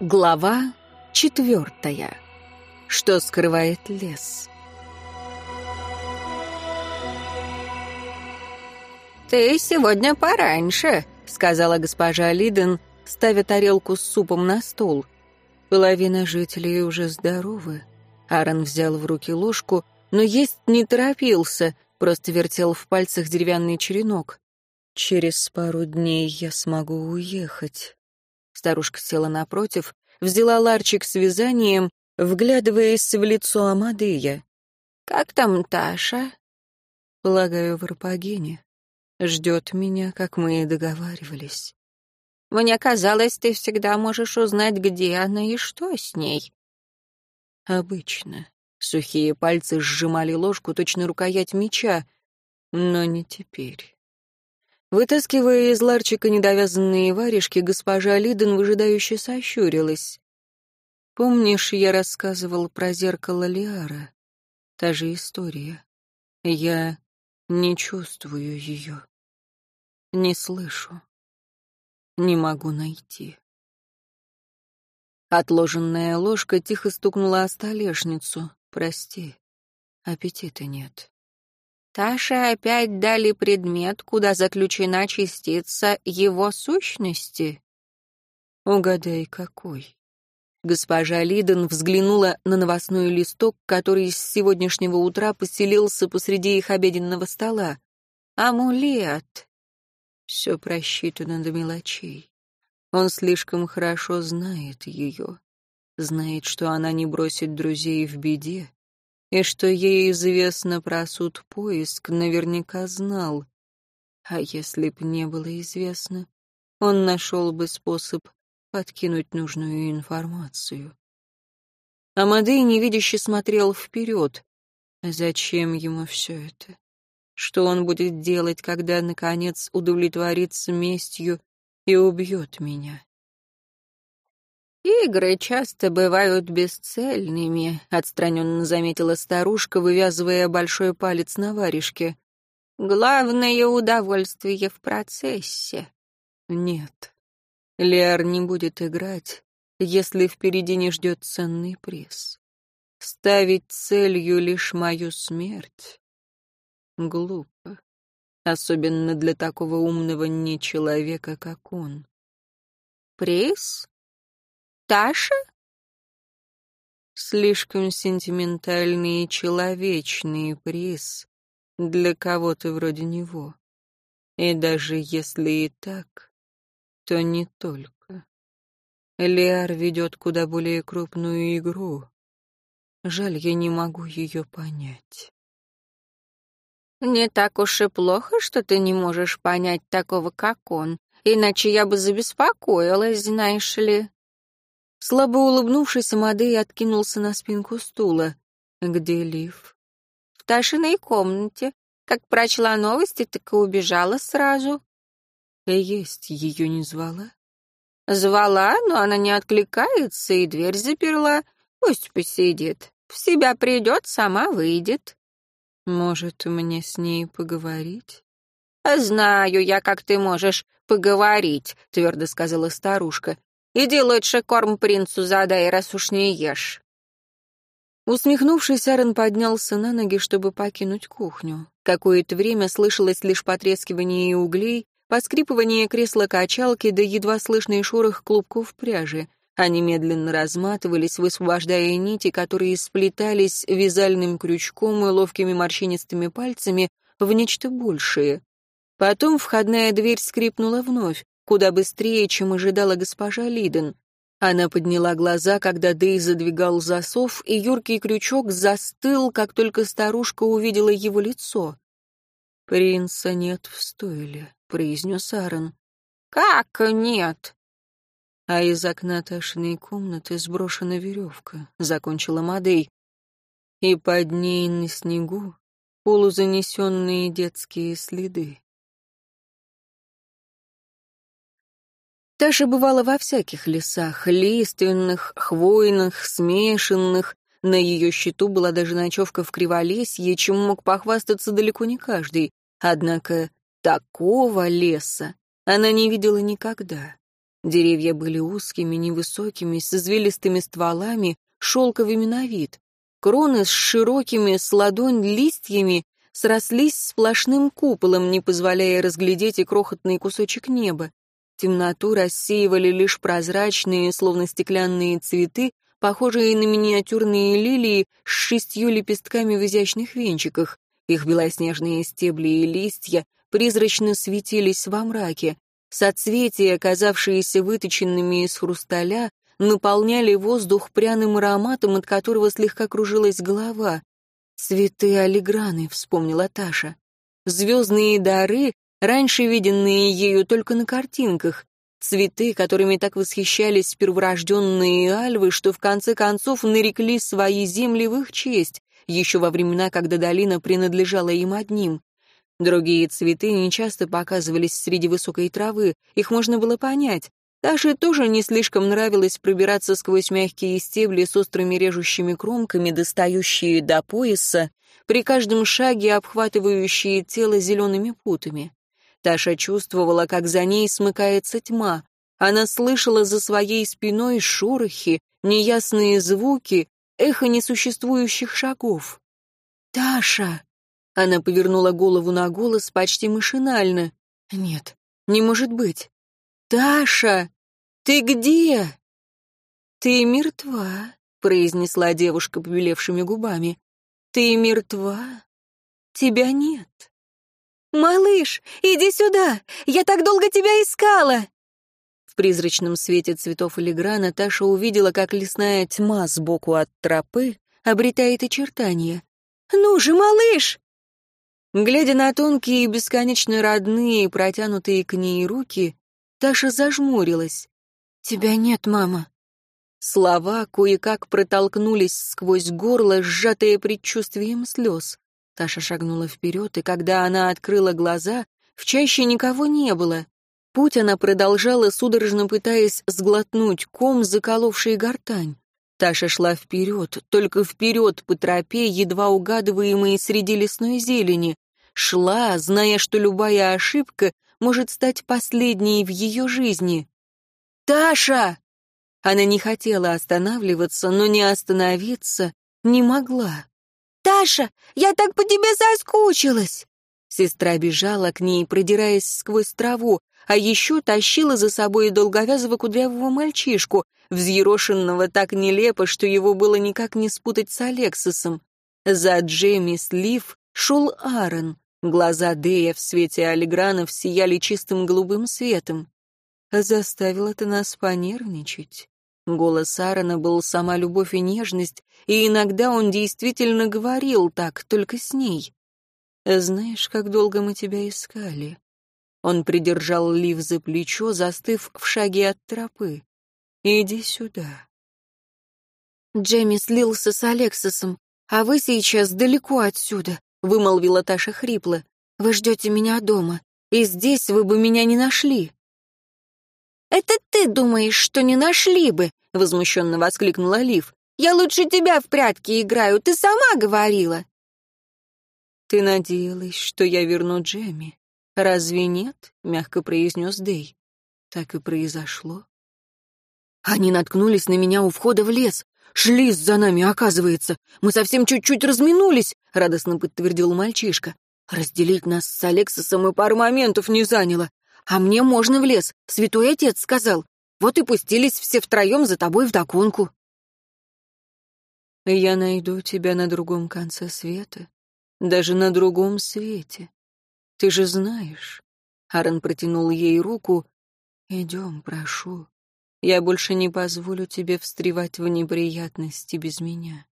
Глава четвертая. Что скрывает лес? «Ты сегодня пораньше», — сказала госпожа Лиден, ставя тарелку с супом на стол. Половина жителей уже здоровы. Аарон взял в руки ложку, но есть не торопился, просто вертел в пальцах деревянный черенок. «Через пару дней я смогу уехать». Старушка села напротив, взяла ларчик с вязанием, вглядываясь в лицо Амадея. «Как там Таша?» «Полагаю, в Арпагене. Ждет меня, как мы и договаривались». «Мне казалось, ты всегда можешь узнать, где она и что с ней». «Обычно». Сухие пальцы сжимали ложку, точно рукоять меча, но не теперь. Вытаскивая из ларчика недовязанные варежки, госпожа Лиден выжидающе сощурилась. «Помнишь, я рассказывал про зеркало Лиара? Та же история. Я не чувствую ее. Не слышу. Не могу найти». Отложенная ложка тихо стукнула о столешницу. «Прости, аппетита нет». Таше опять дали предмет, куда заключена частица его сущности. Угадай, какой. Госпожа Лиден взглянула на новостной листок, который с сегодняшнего утра поселился посреди их обеденного стола. Амулет. Все просчитано до мелочей. Он слишком хорошо знает ее. Знает, что она не бросит друзей в беде, и что ей известно про суд поиск, наверняка знал. А если б не было известно, он нашел бы способ подкинуть нужную информацию. Амадей невидяще смотрел вперед. Зачем ему все это? Что он будет делать, когда, наконец, удовлетворится местью и убьет меня? «Игры часто бывают бесцельными», — отстраненно заметила старушка, вывязывая большой палец на варежке. «Главное удовольствие в процессе». «Нет, Леар не будет играть, если впереди не ждет ценный приз. Ставить целью лишь мою смерть — глупо, особенно для такого умного нечеловека, как он». «Приз?» Таша? Слишком сентиментальный и человечный приз для кого-то вроде него. И даже если и так, то не только. Лиар ведет куда более крупную игру. Жаль, я не могу ее понять. Не так уж и плохо, что ты не можешь понять такого, как он, иначе я бы забеспокоилась, знаешь ли. Слабо улыбнувшись, Амадей откинулся на спинку стула. «Где Лив?» «В Ташиной комнате. Как прочла новости, так и убежала сразу». «Есть ее не звала?» «Звала, но она не откликается, и дверь заперла. Пусть посидит. В себя придет, сама выйдет». «Может, мне с ней поговорить?» «Знаю я, как ты можешь поговорить», — твердо сказала старушка. Иди лучше корм принцу задай, раз уж не ешь». Усмехнувшись, Аарон поднялся на ноги, чтобы покинуть кухню. Какое-то время слышалось лишь потрескивание углей, поскрипывание кресла-качалки да едва слышный шорох клубков пряжи. Они медленно разматывались, высвобождая нити, которые сплетались вязальным крючком и ловкими морщинистыми пальцами в нечто большее. Потом входная дверь скрипнула вновь куда быстрее, чем ожидала госпожа Лиден. Она подняла глаза, когда Дэй задвигал засов, и юркий крючок застыл, как только старушка увидела его лицо. «Принца нет в стойле», — произнес Аарон. «Как нет?» А из окна Ташиной комнаты сброшена веревка, — закончила Мадей. И под ней на снегу полузанесенные детские следы. Таша бывала во всяких лесах, лиственных, хвойных, смешанных. На ее счету была даже ночевка в Криволесье, чем мог похвастаться далеко не каждый. Однако такого леса она не видела никогда. Деревья были узкими, невысокими, с извилистыми стволами, шелковыми на вид. Кроны с широкими, с ладонь листьями срослись сплошным куполом, не позволяя разглядеть и крохотный кусочек неба. Темноту рассеивали лишь прозрачные, словно стеклянные цветы, похожие на миниатюрные лилии с шестью лепестками в изящных венчиках. Их белоснежные стебли и листья призрачно светились во мраке. Соцветия, оказавшиеся выточенными из хрусталя, наполняли воздух пряным ароматом, от которого слегка кружилась голова. «Цветы алиграны», — вспомнила Таша. «Звездные дары, раньше виденные ею только на картинках. Цветы, которыми так восхищались перворожденные альвы, что в конце концов нарекли свои земли в их честь, еще во времена, когда долина принадлежала им одним. Другие цветы нечасто показывались среди высокой травы, их можно было понять. Таше тоже не слишком нравилось пробираться сквозь мягкие стебли с острыми режущими кромками, достающие до пояса, при каждом шаге обхватывающие тело зелеными путами. Таша чувствовала, как за ней смыкается тьма. Она слышала за своей спиной шорохи, неясные звуки, эхо несуществующих шагов. «Таша!» Она повернула голову на голос почти машинально. «Нет, не может быть. Таша!» «Ты где?» «Ты мертва», — произнесла девушка побелевшими губами. «Ты мертва? Тебя нет». «Малыш, иди сюда! Я так долго тебя искала!» В призрачном свете цветов илиграна Таша увидела, как лесная тьма сбоку от тропы обретает очертания. «Ну же, малыш!» Глядя на тонкие и бесконечно родные, протянутые к ней руки, Таша зажмурилась. «Тебя нет, мама». Слова кое-как протолкнулись сквозь горло, сжатые предчувствием слез. Таша шагнула вперед, и когда она открыла глаза, в чаще никого не было. Путь она продолжала, судорожно пытаясь сглотнуть ком, заколовший гортань. Таша шла вперед, только вперед по тропе, едва угадываемой среди лесной зелени. Шла, зная, что любая ошибка может стать последней в ее жизни. «Таша!» Она не хотела останавливаться, но не остановиться не могла. «Таша, я так по тебе соскучилась!» Сестра бежала к ней, продираясь сквозь траву, а еще тащила за собой долговязого кудрявого мальчишку, взъерошенного так нелепо, что его было никак не спутать с Алексисом. За Джейми Слив шел Аарон. Глаза Дея в свете алигранов сияли чистым голубым светом. Заставила ты нас понервничать. Голос Аарона был сама любовь и нежность, и иногда он действительно говорил так, только с ней. Знаешь, как долго мы тебя искали? Он придержал Лив за плечо, застыв в шаге от тропы. Иди сюда. Джемми слился с Алексосом, а вы сейчас далеко отсюда, вымолвила Таша хрипло. Вы ждете меня дома, и здесь вы бы меня не нашли. «Это ты думаешь, что не нашли бы?» — возмущенно воскликнула Лив. «Я лучше тебя в прятки играю, ты сама говорила». «Ты надеялась, что я верну Джемми? Разве нет?» — мягко произнес Дэй. Так и произошло. Они наткнулись на меня у входа в лес. Шли за нами, оказывается. Мы совсем чуть-чуть разминулись, — радостно подтвердил мальчишка. Разделить нас с Алексосом и пару моментов не заняло. А мне можно в лес, святой отец сказал. Вот и пустились все втроем за тобой вдогонку. Я найду тебя на другом конце света, даже на другом свете. Ты же знаешь. Аарон протянул ей руку. Идем, прошу. Я больше не позволю тебе встревать в неприятности без меня.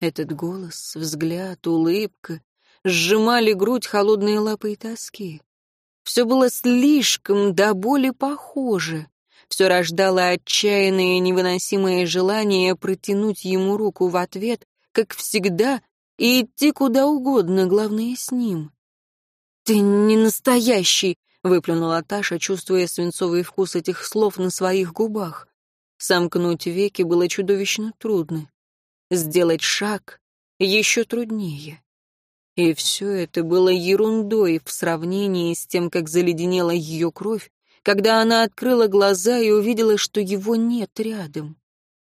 Этот голос, взгляд, улыбка сжимали грудь холодные лапы и тоски. Все было слишком до боли похоже. Все рождало отчаянное невыносимое желание протянуть ему руку в ответ, как всегда, и идти куда угодно, главное, с ним. «Ты не настоящий!» — выплюнула Таша, чувствуя свинцовый вкус этих слов на своих губах. Сомкнуть веки было чудовищно трудно. Сделать шаг еще труднее. И все это было ерундой в сравнении с тем, как заледенела ее кровь, когда она открыла глаза и увидела, что его нет рядом.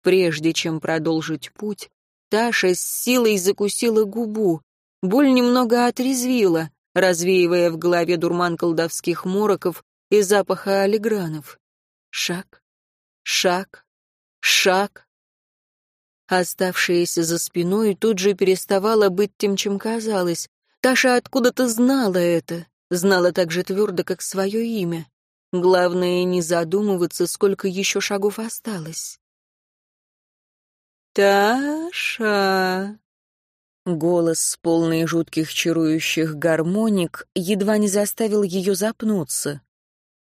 Прежде чем продолжить путь, Таша с силой закусила губу. Боль немного отрезвила, развеивая в голове дурман колдовских мороков и запаха алигранов. Шаг, шаг, шаг. Оставшаяся за спиной тут же переставала быть тем, чем казалось. Таша откуда-то знала это, знала так же твердо, как свое имя. Главное, не задумываться, сколько еще шагов осталось. «Таша!» Голос, полный жутких чарующих гармоник, едва не заставил ее запнуться.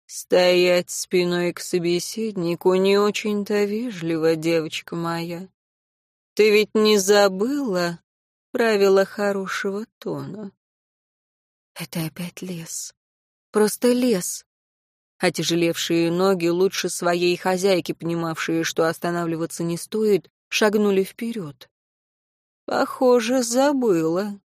«Стоять спиной к собеседнику не очень-то вежливо, девочка моя. Ты ведь не забыла правила хорошего тона?» «Это опять лес. Просто лес. Отяжелевшие ноги, лучше своей хозяйки, понимавшие, что останавливаться не стоит, шагнули вперед. Похоже, забыла.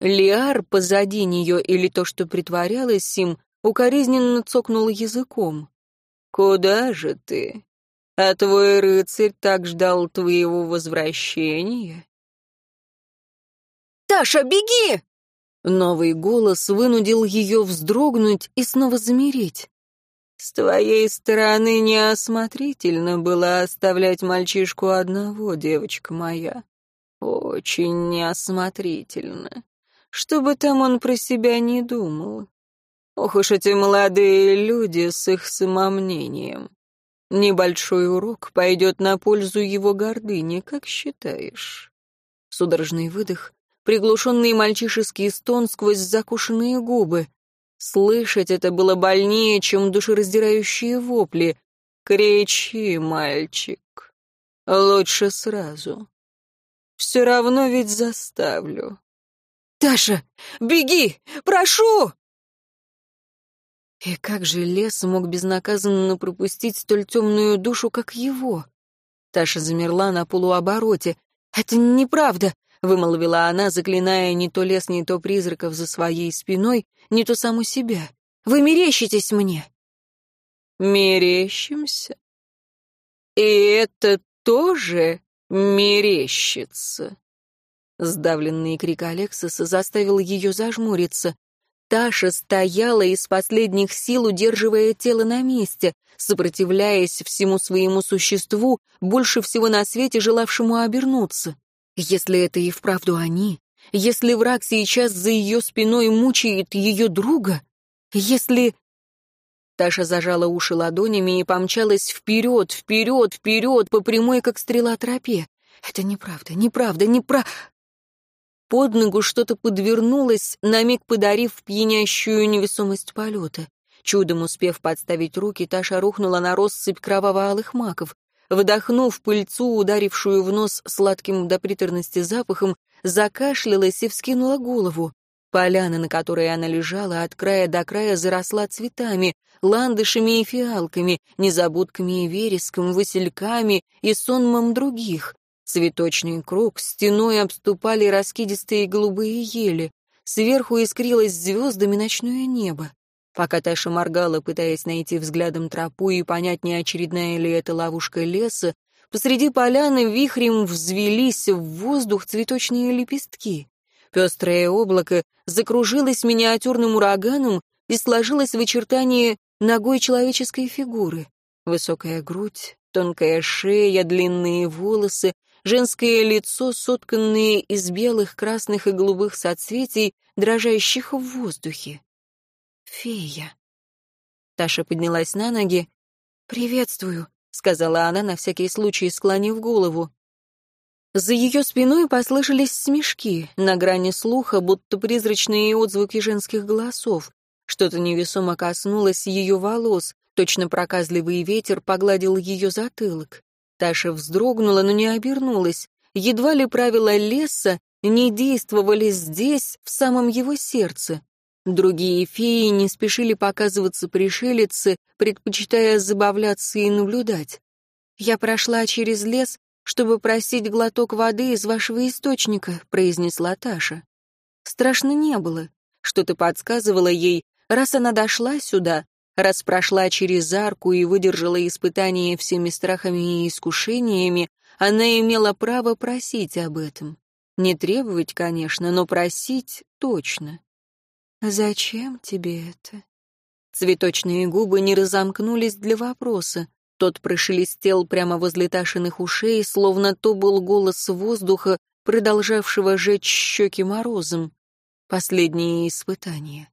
Лиар позади нее или то, что притворялось им, укоризненно цокнул языком. «Куда же ты? А твой рыцарь так ждал твоего возвращения?» «Таша, беги!» Новый голос вынудил ее вздрогнуть и снова замереть. С твоей стороны неосмотрительно было оставлять мальчишку одного, девочка моя. Очень неосмотрительно. Что бы там он про себя не думал. Ох уж эти молодые люди с их самомнением. Небольшой урок пойдет на пользу его гордыне, как считаешь? Судорожный выдох, приглушенный мальчишеский стон сквозь закушенные губы. Слышать это было больнее, чем душераздирающие вопли. «Кричи, мальчик. Лучше сразу. Все равно ведь заставлю». «Таша, беги! Прошу!» И как же лес мог безнаказанно пропустить столь темную душу, как его? Таша замерла на полуобороте. «Это неправда. — вымолвила она, заклиная не то лес, не то призраков за своей спиной, не то саму себя. «Вы мерещитесь мне!» «Мерещимся? И это тоже мерещится!» Сдавленный крик Алексиса заставил ее зажмуриться. Таша стояла из последних сил, удерживая тело на месте, сопротивляясь всему своему существу, больше всего на свете желавшему обернуться. Если это и вправду они, если враг сейчас за ее спиной мучает ее друга, если... Таша зажала уши ладонями и помчалась вперед, вперед, вперед, по прямой, как стрела тропе. Это неправда, неправда, неправда. Под ногу что-то подвернулось, на миг подарив пьянящую невесомость полета. Чудом успев подставить руки, Таша рухнула на россыпь кроваво-алых маков. Вдохнув пыльцу, ударившую в нос сладким до приторности запахом, закашлялась и вскинула голову. Поляна, на которой она лежала, от края до края заросла цветами, ландышами и фиалками, незабудками и вереском, васильками и сонмом других. Цветочный круг стеной обступали раскидистые голубые ели. Сверху искрилось звездами ночное небо. Пока Таша моргала, пытаясь найти взглядом тропу и понять, не очередная ли это ловушка леса, посреди поляны вихрем взвелись в воздух цветочные лепестки. Пестрое облако закружилось миниатюрным ураганом и сложилось в очертании ногой человеческой фигуры. Высокая грудь, тонкая шея, длинные волосы, женское лицо, сотканное из белых, красных и голубых соцветий, дрожащих в воздухе. Фея. Таша поднялась на ноги. «Приветствую», — сказала она, на всякий случай склонив голову. За ее спиной послышались смешки, на грани слуха, будто призрачные отзвуки женских голосов. Что-то невесомо коснулось ее волос, точно проказливый ветер погладил ее затылок. Таша вздрогнула, но не обернулась. Едва ли правила леса не действовали здесь, в самом его сердце. Другие феи не спешили показываться пришелице, предпочитая забавляться и наблюдать. «Я прошла через лес, чтобы просить глоток воды из вашего источника», — произнесла Таша. Страшно не было. Что-то подсказывало ей, раз она дошла сюда, Раз прошла через арку и выдержала испытание всеми страхами и искушениями, она имела право просить об этом. Не требовать, конечно, но просить точно. «Зачем тебе это?» Цветочные губы не разомкнулись для вопроса. Тот прошелестел прямо возле Ташиных ушей, словно то был голос воздуха, продолжавшего жечь щеки морозом. Последнее испытание.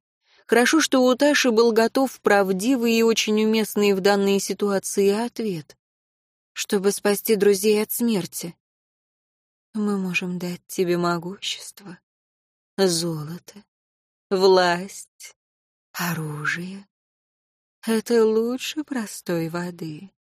Хорошо, что у Таши был готов правдивый и очень уместный в данной ситуации ответ. Чтобы спасти друзей от смерти. Мы можем дать тебе могущество, золото, власть, оружие. Это лучше простой воды.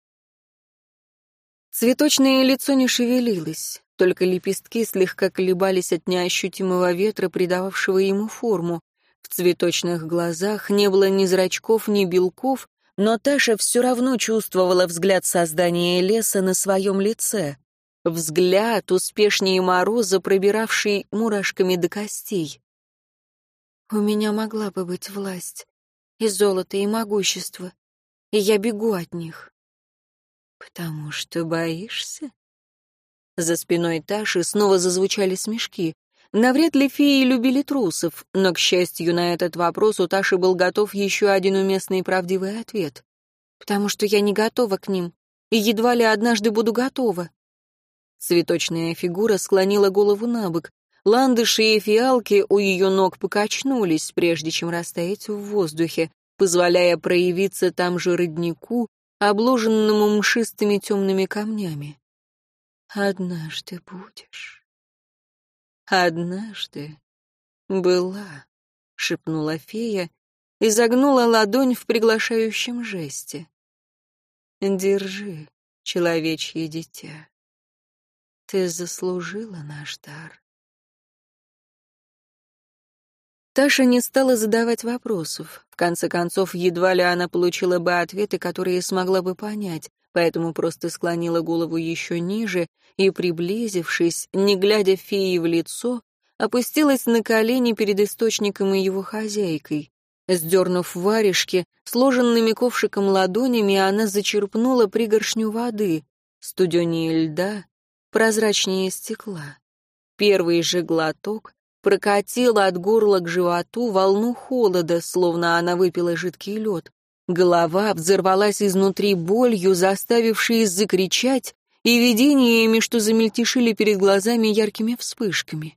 Цветочное лицо не шевелилось, только лепестки слегка колебались от неощутимого ветра, придававшего ему форму. В цветочных глазах не было ни зрачков, ни белков, но Таша все равно чувствовала взгляд создания леса на своем лице. Взгляд, успешнее мороза, пробиравший мурашками до костей. «У меня могла бы быть власть, и золото, и могущество, и я бегу от них». «Потому что боишься?» За спиной Таши снова зазвучали смешки. Навряд ли феи любили трусов, но, к счастью, на этот вопрос у Таши был готов еще один уместный и правдивый ответ. «Потому что я не готова к ним, и едва ли однажды буду готова». Цветочная фигура склонила голову на бок. Ландыши и фиалки у ее ног покачнулись, прежде чем растаять в воздухе, позволяя проявиться там же роднику, обложенному мшистыми темными камнями. «Однажды будешь». «Однажды была», — шепнула фея и загнула ладонь в приглашающем жесте. «Держи, человечье дитя. Ты заслужила наш дар». Таша не стала задавать вопросов. В конце концов, едва ли она получила бы ответы, которые смогла бы понять, поэтому просто склонила голову еще ниже и, приблизившись, не глядя феи в лицо, опустилась на колени перед источником и его хозяйкой. Сдернув варежки, сложенными ковшиком ладонями, она зачерпнула пригоршню воды, студенее льда, прозрачнее стекла. Первый же глоток прокатил от горла к животу волну холода, словно она выпила жидкий лед. Голова взорвалась изнутри болью, заставившей закричать, и видениями, что замельтешили перед глазами яркими вспышками.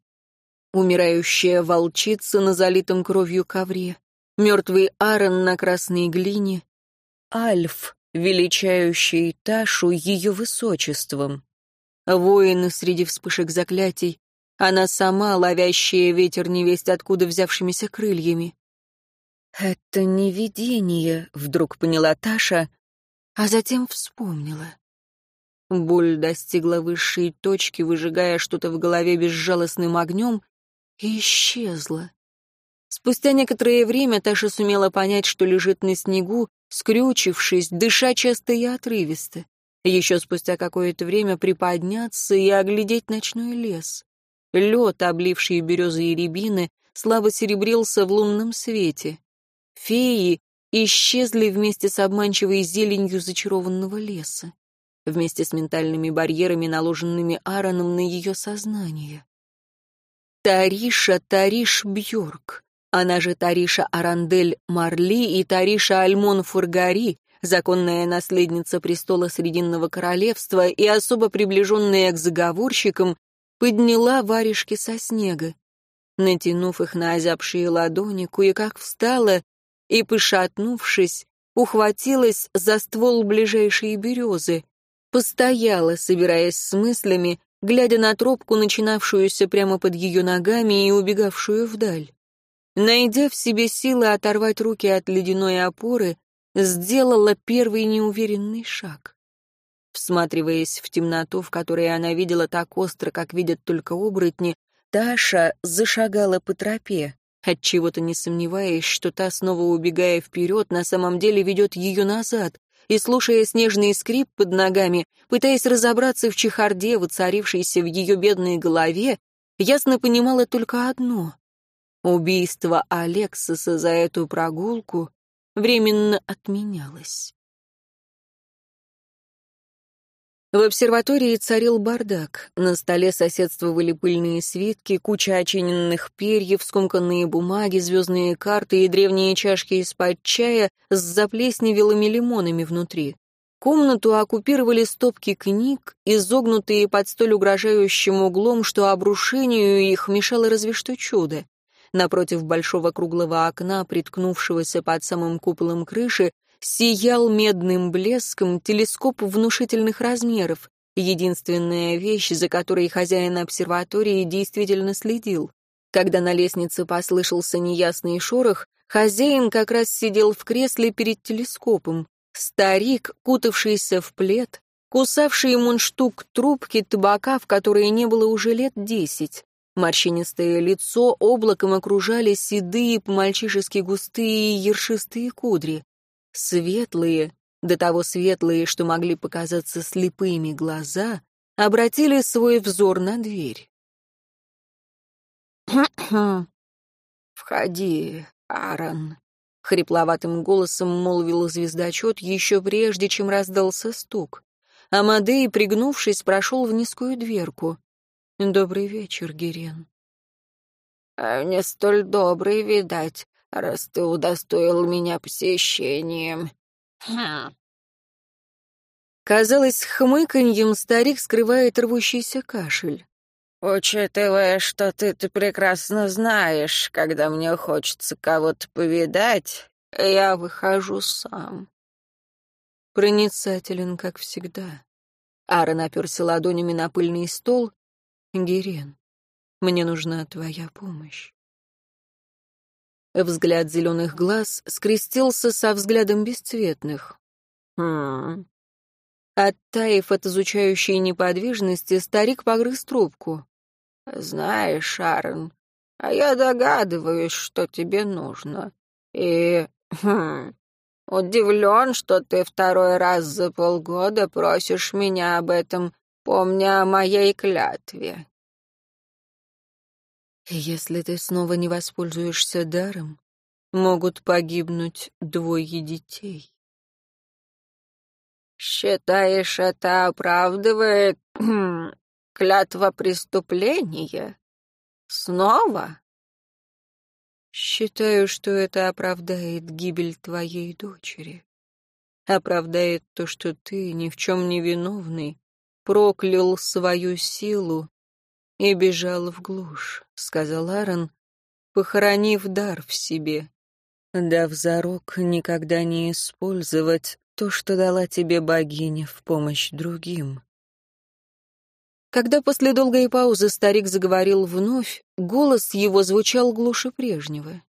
Умирающая волчица на залитом кровью ковре, мертвый Аарон на красной глине, Альф, величающий Ташу ее высочеством. Воины среди вспышек заклятий, она сама, ловящая ветер невесть откуда взявшимися крыльями. «Это не видение», — вдруг поняла Таша, а затем вспомнила. Боль достигла высшей точки, выжигая что-то в голове безжалостным огнем, и исчезла. Спустя некоторое время Таша сумела понять, что лежит на снегу, скрючившись, дыша часто и отрывисто. Еще спустя какое-то время приподняться и оглядеть ночной лес. Лед, обливший березы и рябины, слабо серебрился в лунном свете. Феи исчезли вместе с обманчивой зеленью зачарованного леса, вместе с ментальными барьерами, наложенными Аароном на ее сознание. Тариша Тариш Бьорк, она же Тариша Арандель Марли и Тариша Альмон Фургари, законная наследница престола Срединного королевства и особо приближенная к заговорщикам, подняла варежки со снега. Натянув их на озябшие ладони, кое-как встала и, пошатнувшись, ухватилась за ствол ближайшей березы, постояла, собираясь с мыслями, глядя на тропку, начинавшуюся прямо под ее ногами и убегавшую вдаль. Найдя в себе силы оторвать руки от ледяной опоры, сделала первый неуверенный шаг. Всматриваясь в темноту, в которой она видела так остро, как видят только оборотни, Таша зашагала по тропе отчего-то не сомневаясь, что та, снова убегая вперед, на самом деле ведет ее назад, и, слушая снежный скрип под ногами, пытаясь разобраться в чехарде, воцарившейся в ее бедной голове, ясно понимала только одно. Убийство Алексиса за эту прогулку временно отменялось. В обсерватории царил бардак. На столе соседствовали пыльные свитки, куча очиненных перьев, скомканные бумаги, звездные карты и древние чашки из-под чая с заплесневелыми лимонами внутри. Комнату оккупировали стопки книг, изогнутые под столь угрожающим углом, что обрушению их мешало разве что чудо. Напротив большого круглого окна, приткнувшегося под самым куполом крыши, сиял медным блеском телескоп внушительных размеров, единственная вещь, за которой хозяин обсерватории действительно следил. Когда на лестнице послышался неясный шорох, хозяин как раз сидел в кресле перед телескопом. Старик, кутавшийся в плед, кусавший мундштук трубки табака, в которой не было уже лет десять. Морщинистое лицо облаком окружали седые, по-мальчишески густые ершистые кудри светлые, до того светлые, что могли показаться слепыми глаза, обратили свой взор на дверь. «Входи, Аарон», — хрипловатым голосом молвил звездочет еще прежде, чем раздался стук. Амадей, пригнувшись, прошел в низкую дверку. «Добрый вечер, Герен». «А «Не столь добрый, видать раз ты удостоил меня посещением». Хм. Казалось, хмыканьем старик скрывает рвущийся кашель. «Учитывая, что ты-то прекрасно знаешь, когда мне хочется кого-то повидать, я выхожу сам». Проницателен, как всегда. Аарон оперся ладонями на пыльный стол. «Герен, мне нужна твоя помощь». Взгляд зеленых глаз скрестился со взглядом бесцветных. «Хм...» Оттаив от изучающей неподвижности, старик погрыз трубку. «Знаешь, Шарон, а я догадываюсь, что тебе нужно. И... Хм, удивлен, что ты второй раз за полгода просишь меня об этом, помня о моей клятве. Если ты снова не воспользуешься даром, могут погибнуть двое детей. Считаешь, это оправдывает клятва преступления? Снова? Считаю, что это оправдает гибель твоей дочери. Оправдает то, что ты, ни в чем не виновный, проклял свою силу и бежал в глушь, — сказал Аарон, похоронив дар в себе, дав зарок никогда не использовать то, что дала тебе богиня в помощь другим. Когда после долгой паузы старик заговорил вновь, голос его звучал глуше прежнего.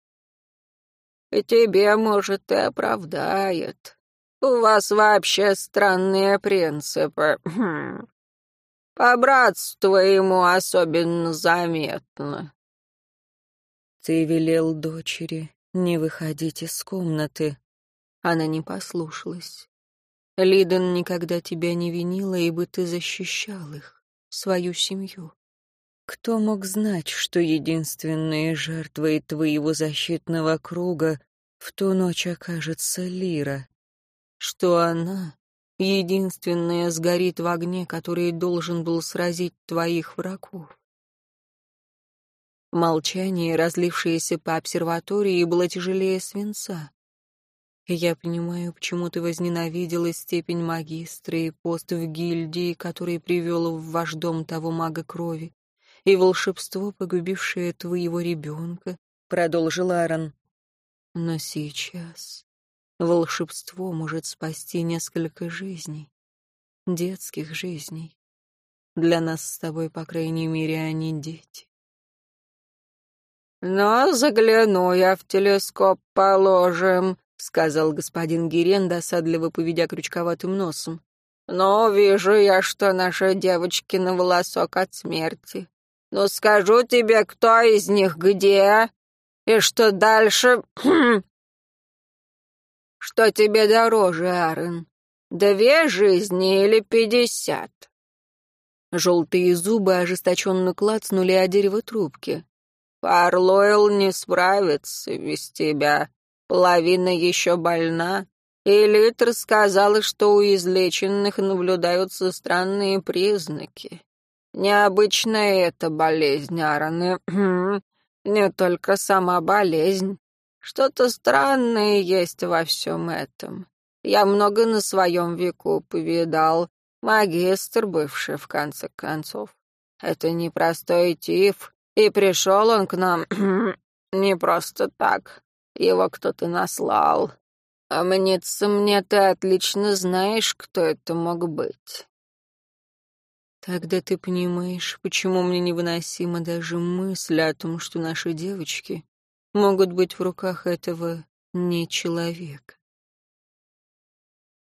«И тебе, может, и оправдает. У вас вообще странные принципы. По братству ему особенно заметно. Ты велел дочери не выходить из комнаты. Она не послушалась. Лидон никогда тебя не винила, ибо ты защищал их, свою семью. Кто мог знать, что единственной жертвой твоего защитного круга в ту ночь окажется Лира? Что она единственное сгорит в огне, который должен был сразить твоих врагов. Молчание, разлившееся по обсерватории, было тяжелее свинца. Я понимаю, почему ты возненавидела степень магистра и пост в гильдии, который привел в ваш дом того мага крови, и волшебство, погубившее твоего ребенка, — продолжил Аарон. Но сейчас Волшебство может спасти несколько жизней, детских жизней. Для нас с тобой, по крайней мере, они дети. «Но загляну я в телескоп, положим», — сказал господин Гирен, досадливо поведя крючковатым носом. «Но вижу я, что наша девочки на волосок от смерти. Но скажу тебе, кто из них где, и что дальше Что тебе дороже, Аарон? Две жизни или пятьдесят?» Желтые зубы ожесточенно клацнули о дерево трубки. «Парлойл не справится без тебя. Половина еще больна. И Литр сказала, что у излеченных наблюдаются странные признаки. Необычная эта болезнь, Аарон, не только сама болезнь. Что-то странное есть во всем этом. Я много на своем веку повидал. Магистр бывший, в конце концов. Это непростой тиф, и пришел он к нам не просто так. Его кто-то наслал. А мнится мне, ты отлично знаешь, кто это мог быть. Тогда ты понимаешь, почему мне невыносима даже мысль о том, что наши девочки могут быть в руках этого не человека.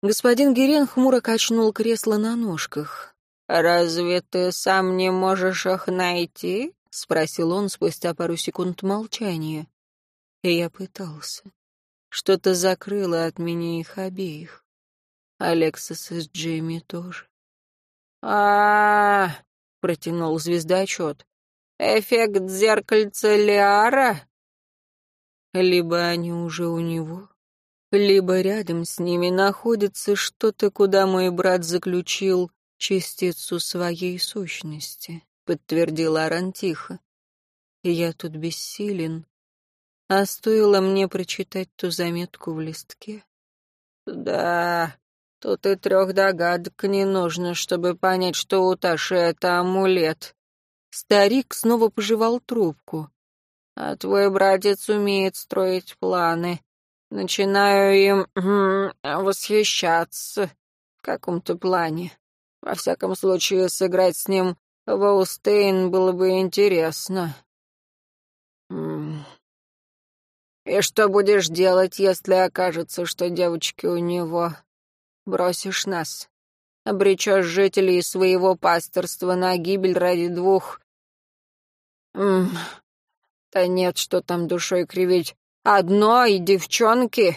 Господин Герен хмуро качнул кресло на ножках. «Разве ты сам не можешь их найти?» — спросил он спустя пару секунд молчания. И я пытался. Что-то закрыло от меня их обеих. Алексас с Джейми тоже. а, -а, -а протянул звездочет. «Эффект зеркальца Лиара?» Либо они уже у него, либо рядом с ними находится что-то, куда мой брат заключил частицу своей сущности, подтвердил Аран тихо. Я тут бессилен, а стоило мне прочитать ту заметку в листке. Да, тут и трех догадок не нужно, чтобы понять, что у Таши это амулет. Старик снова пожевал трубку. А твой братец умеет строить планы. Начинаю им восхищаться в каком-то плане. Во всяком случае, сыграть с ним в Аустейн было бы интересно. «И что будешь делать, если окажется, что девочки у него? Бросишь нас? Обречешь жителей своего пасторства на гибель ради двух...» М «Да нет, что там душой кривить. Одной девчонки!»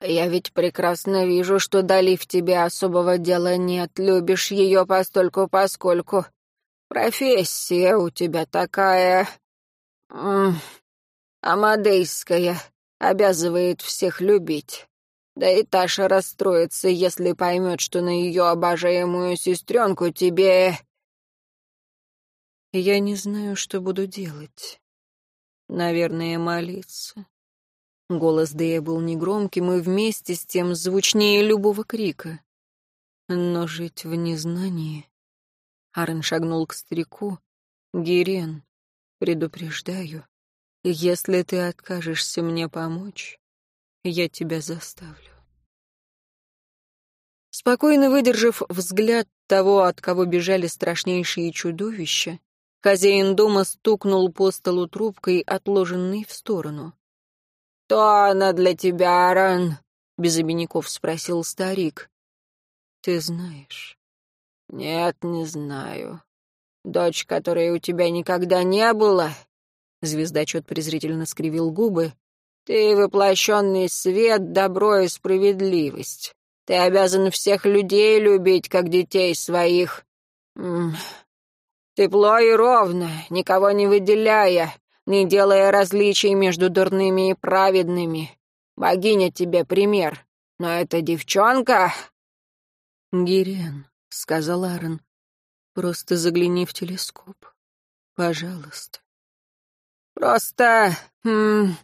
«Я ведь прекрасно вижу, что Дали в тебе особого дела нет. Любишь ее постольку-поскольку. Профессия у тебя такая... Амадейская обязывает всех любить. Да и Таша расстроится, если поймет, что на ее обожаемую сестренку тебе... Я не знаю, что буду делать. Наверное, молиться. Голос Дэя был негромким и вместе с тем звучнее любого крика. Но жить в незнании... Арен шагнул к старику. «Гирен, предупреждаю, если ты откажешься мне помочь, я тебя заставлю. Спокойно выдержав взгляд того, от кого бежали страшнейшие чудовища, хозяин дома стукнул по столу трубкой, отложенной в сторону. «Что она для тебя, Аран?» — без обиняков спросил старик. «Ты знаешь?» «Нет, не знаю. Дочь, которой у тебя никогда не было, Звездочет презрительно скривил губы. «Ты воплощенный свет, добро и справедливость. Ты обязан всех людей любить, как детей своих. Тепло и ровно, никого не выделяя, не делая различий между дурными и праведными. Богиня тебе пример. Но эта девчонка...» «Гирен», — сказал Аарон, — «просто загляни в телескоп. Пожалуйста». Просто... Хм,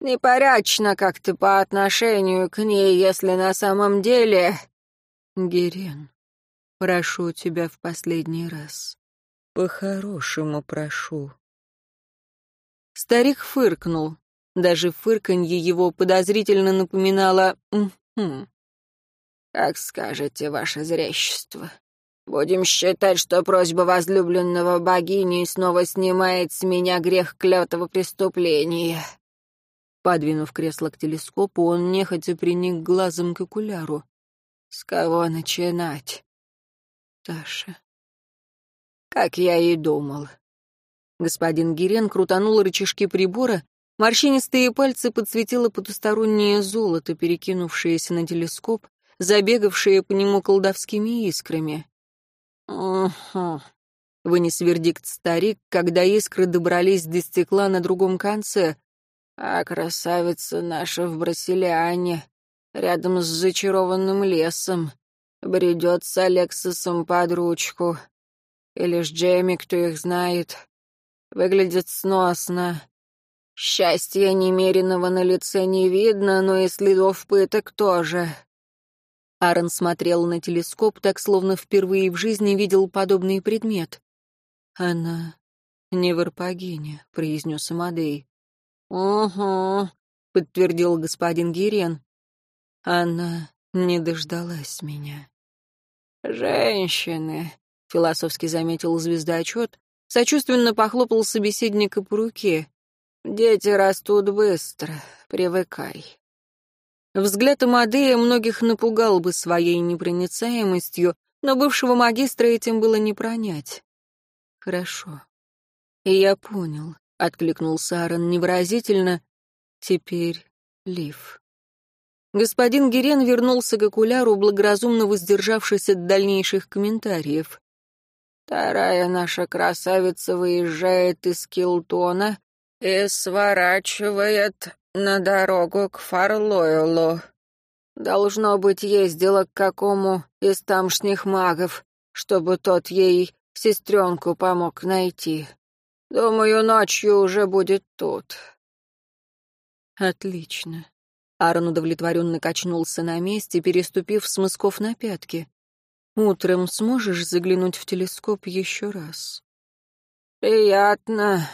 непорядочно как-то по отношению к ней, если на самом деле...» «Герен, прошу тебя в последний раз. По-хорошему прошу». Старик фыркнул. Даже фырканье его подозрительно напоминало «м-хм». «Как скажете, ваше зрящество», Будем считать, что просьба возлюбленного богини снова снимает с меня грех клятого преступления». Подвинув кресло к телескопу, он нехотя приник глазом к окуляру. «С кого начинать?» «Таша». «Как я и думал». Господин Гирен крутанул рычажки прибора, морщинистые пальцы подсветило потустороннее золото, перекинувшееся на телескоп, забегавшее по нему колдовскими искрами. «Угу», — вынес вердикт старик, когда искры добрались до стекла на другом конце. А красавица наша в Брасилиане, рядом с зачарованным лесом, бредет с Алексисом под ручку. Или с Джейми, кто их знает. Выглядит сносно. Счастья немеренного на лице не видно, но и следов пыток тоже. Аарон смотрел на телескоп, так словно впервые в жизни видел подобный предмет. «Она не в Арпагине», — произнес Амадей. «Угу», — подтвердил господин Гирен. «Она не дождалась меня». «Женщины», — философски заметил звездочет, сочувственно похлопал собеседника по руке. «Дети растут быстро, привыкай». Взгляд Амадея многих напугал бы своей непроницаемостью, но бывшего магистра этим было не пронять. «Хорошо. И я понял», — откликнулся Аарон невыразительно. «Теперь Лив». Господин Герен вернулся к окуляру, благоразумно воздержавшись от дальнейших комментариев. «Вторая наша красавица выезжает из Килтона и сворачивает на дорогу к Фарлойлу. Должно быть, ездила к какому из тамшних магов, чтобы тот ей сестренку помог найти. Думаю, ночью уже будет тут». «Отлично». Аарон удовлетворенно качнулся на месте, переступив с мысков на пятки. «Утром сможешь заглянуть в телескоп еще раз?» «Приятно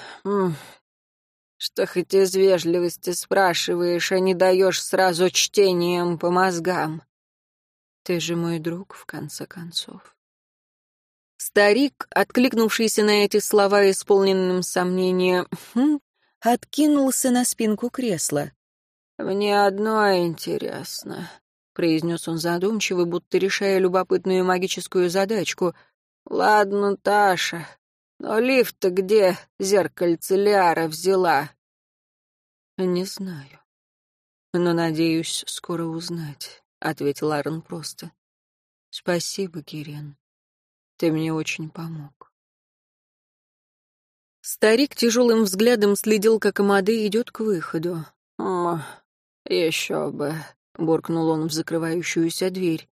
что хоть из вежливости спрашиваешь, а не даешь сразу чтением по мозгам. Ты же мой друг, в конце концов. Старик, откликнувшийся на эти слова исполненным сомнения, хм, откинулся на спинку кресла. «Мне одно интересно», — произнес он задумчиво, будто решая любопытную магическую задачку. «Ладно, Таша, но лифт-то где зеркальце Лиара взяла? Не знаю. Но надеюсь скоро узнать, ответил Аарон просто. Спасибо, Кирен. Ты мне очень помог. Старик тяжелым взглядом следил, как Амады идет к выходу. «О, еще бы», — буркнул он в закрывающуюся дверь.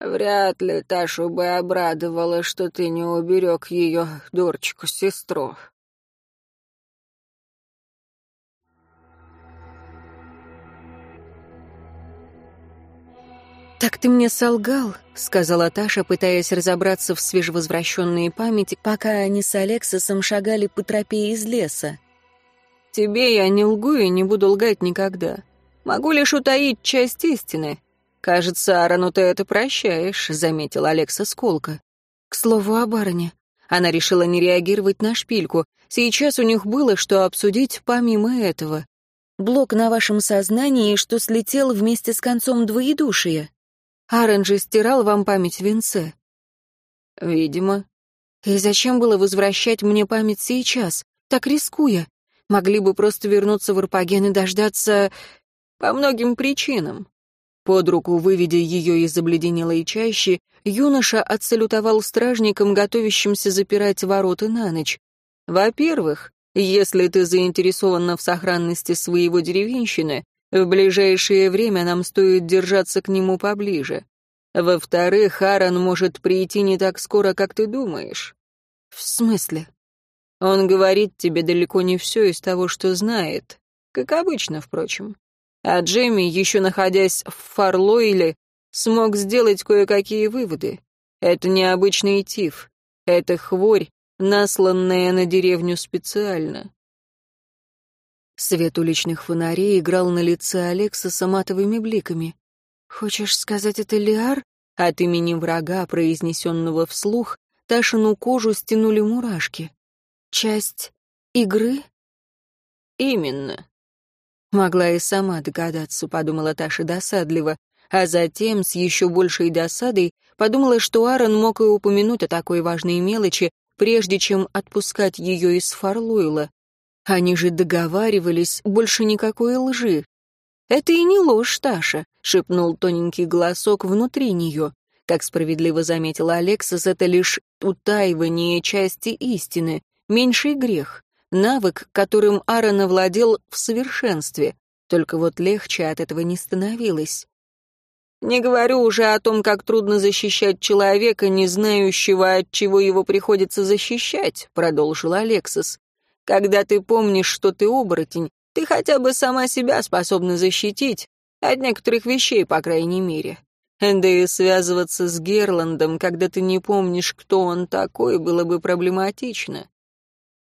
Вряд ли Ташу бы обрадовала, что ты не уберег ее, дурочку-сестру. «Так ты мне солгал», — сказала Таша, пытаясь разобраться в свежевозвращенной памяти, пока они с Алексосом шагали по тропе из леса. «Тебе я не лгу и не буду лгать никогда. Могу лишь утаить часть истины. «Кажется, Аарону ты это прощаешь», — заметил Алекса Сколка. «К слову о барыне». Она решила не реагировать на шпильку. Сейчас у них было что обсудить помимо этого. Блок на вашем сознании, что слетел вместе с концом двоедушия. Аарон же стирал вам память в венце. Видимо. И зачем было возвращать мне память сейчас, так рискуя? Могли бы просто вернуться в Арпаген и дождаться... По многим причинам. Под руку, выведя ее из обледенелой чащи, юноша отсалютовал стражникам, готовящимся запирать ворота на ночь. «Во-первых, если ты заинтересована в сохранности своего деревенщины, в ближайшее время нам стоит держаться к нему поближе. Во-вторых, Аарон может прийти не так скоро, как ты думаешь». «В смысле?» «Он говорит тебе далеко не все из того, что знает. Как обычно, впрочем. А Джемми, еще находясь в Фарлойле, смог сделать кое-какие выводы. Это необычный тиф. Это хворь, насланная на деревню специально. Свет уличных фонарей играл на лице Алекса с матовыми бликами. «Хочешь сказать, это Лиар?» От имени врага, произнесенного вслух, Ташину кожу стянули мурашки. «Часть игры?» «Именно. Могла и сама догадаться, подумала Таша досадливо, а затем с еще большей досадой подумала, что Аарон мог и упомянуть о такой важной мелочи, прежде чем отпускать ее из Фарлуэла. Они же договаривались, больше никакой лжи. «Это и не ложь, Таша», — шепнул тоненький голосок внутри нее. Как справедливо заметила Алексас, это лишь утаивание части истины, меньший грех. Навык, которым Аарон овладел в совершенстве, только вот легче от этого не становилось. Не говорю уже о том, как трудно защищать человека, не знающего, от чего его приходится защищать, продолжил Алексис. Когда ты помнишь, что ты оборотень, ты хотя бы сама себя способна защитить, от некоторых вещей, по крайней мере. Да и связываться с Герландом, когда ты не помнишь, кто он такой, было бы проблематично.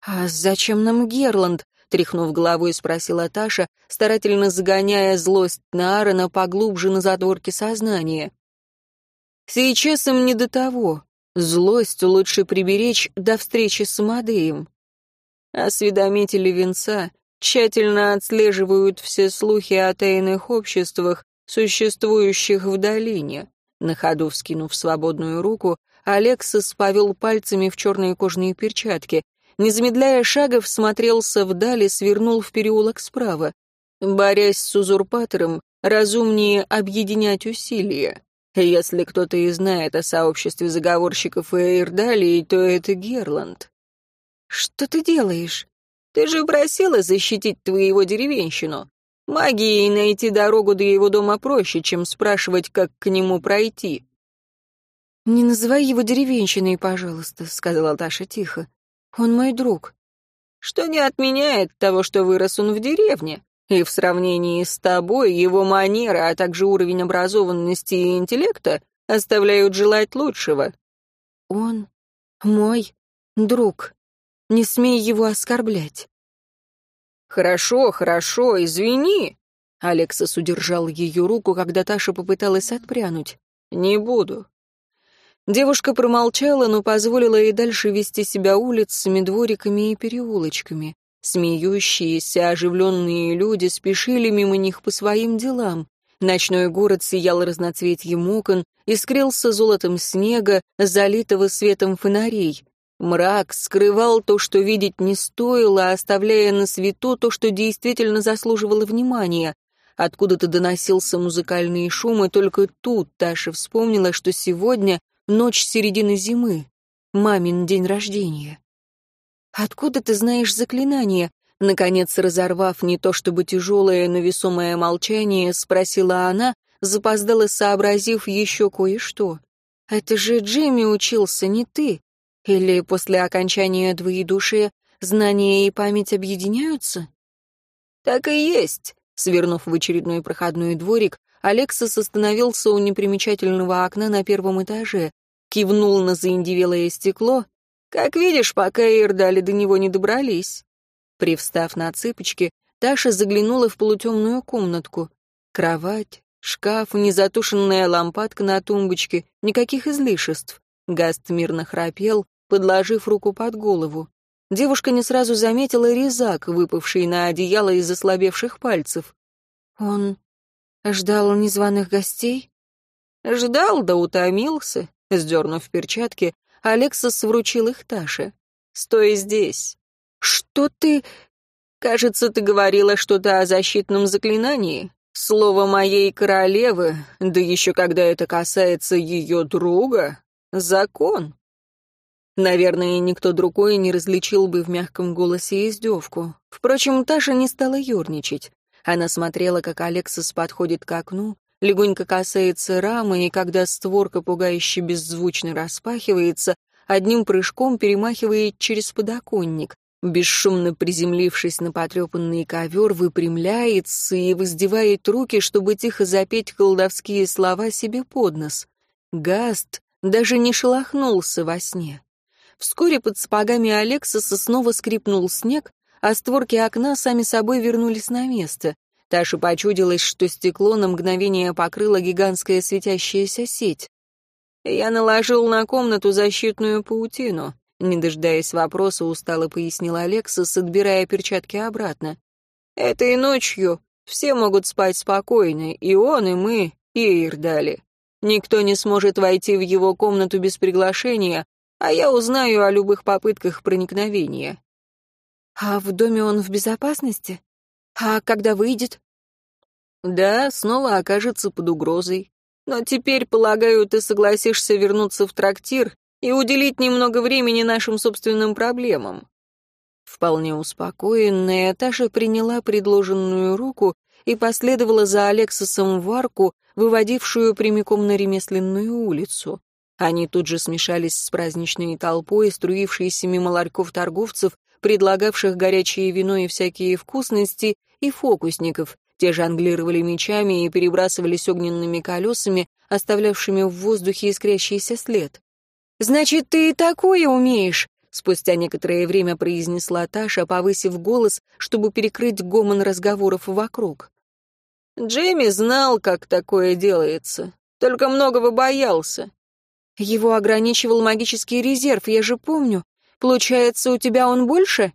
«А зачем нам Герланд?» — тряхнув головой, спросила Таша, старательно загоняя злость на Аарона поглубже на задворке сознания. «Сейчас им не до того. Злость лучше приберечь до встречи с Амадеем». Осведомители венца тщательно отслеживают все слухи о тайных обществах, существующих в долине. На ходу вскинув свободную руку, Алексис повел пальцами в черные кожаные перчатки, не замедляя шага, всмотрелся вдаль и свернул в переулок справа. Борясь с узурпатором, разумнее объединять усилия. Если кто-то и знает о сообществе заговорщиков и Эйрдалии, то это Герланд. «Что ты делаешь?» «Ты же просила защитить твоего деревенщину. Магией найти дорогу до его дома проще, чем спрашивать, как к нему пройти». «Не называй его деревенщиной, пожалуйста», — сказала Таша тихо. Он мой друг. Что не отменяет того, что вырос он в деревне. И в сравнении с тобой его манера, а также уровень образованности и интеллекта оставляют желать лучшего. Он мой друг. Не смей его оскорблять. Хорошо, хорошо, извини. Алексас удержал ее руку, когда Таша попыталась отпрянуть. Не буду. Девушка промолчала, но позволила ей дальше вести себя улицами, двориками и переулочками. Смеющиеся, оживленные люди спешили мимо них по своим делам. Ночной город сиял разноцветьем окон, искрился золотом снега, залитого светом фонарей. Мрак скрывал то, что видеть не стоило, оставляя на свету то, что действительно заслуживало внимания. Откуда-то доносился музыкальный шум, и только тут Таша вспомнила, что сегодня Ночь середины зимы. Мамин день рождения. «Откуда ты знаешь заклинание?» Наконец, разорвав не то чтобы тяжелое, но весомое молчание, спросила она, запоздала, сообразив еще кое-что. «Это же Джимми учился, не ты? Или после окончания двоедушия знания и память объединяются?» «Так и есть», — свернув в очередной проходной дворик, Алексас остановился у непримечательного окна на первом этаже, кивнул на заиндивелое стекло. «Как видишь, пока Ирдали до него не добрались». Привстав на цыпочки, Таша заглянула в полутемную комнатку. Кровать, шкаф, незатушенная лампадка на тумбочке, никаких излишеств. Гаст мирно храпел, подложив руку под голову. Девушка не сразу заметила резак, выпавший на одеяло из ослабевших пальцев. «Он Ждал незваных гостей? Ждал, да утомился. Сдернув перчатки, Алексас вручил их Таше. «Стой здесь». «Что ты...» «Кажется, ты говорила что-то о защитном заклинании. Слово моей королевы, да еще когда это касается ее друга, закон». Наверное, никто другой не различил бы в мягком голосе издевку. Впрочем, Таша не стала юрничать. Она смотрела, как Алексис подходит к окну, легонько касается рамы, и когда створка пугающе беззвучно распахивается, одним прыжком перемахивает через подоконник, бесшумно приземлившись на потрепанный ковер, выпрямляется и воздевает руки, чтобы тихо запеть колдовские слова себе под нос. Гаст даже не шелохнулся во сне. Вскоре под сапогами Алексиса снова скрипнул снег, а створки окна сами собой вернулись на место. Таше почудилось, что стекло на мгновение покрыло гигантская светящаяся сеть. «Я наложил на комнату защитную паутину», — не дожидаясь вопроса, устало пояснил Алексас, отбирая перчатки обратно. «Этой ночью все могут спать спокойно, и он, и мы, и Ирдали. Никто не сможет войти в его комнату без приглашения, а я узнаю о любых попытках проникновения. А в доме он в безопасности? А когда выйдет? Да, снова окажется под угрозой. Но теперь, полагаю, ты согласишься вернуться в трактир и уделить немного времени нашим собственным проблемам. Вполне успокоенная, Таша приняла предложенную руку и последовала за Алексосом в арку, выводившую прямиком на ремесленную улицу. Они тут же смешались с праздничной толпой, струившейся мимо ларьков торговцев, предлагавших горячее вино и всякие вкусности, и фокусников. Те жонглировали мечами и перебрасывались огненными колесами, оставлявшими в воздухе искрящийся след. «Значит, ты и такое умеешь?» Спустя некоторое время произнесла Таша, повысив голос, чтобы перекрыть гомон разговоров вокруг. Джейми знал, как такое делается, только многого боялся. Его ограничивал магический резерв, я же помню. Получается, у тебя он больше?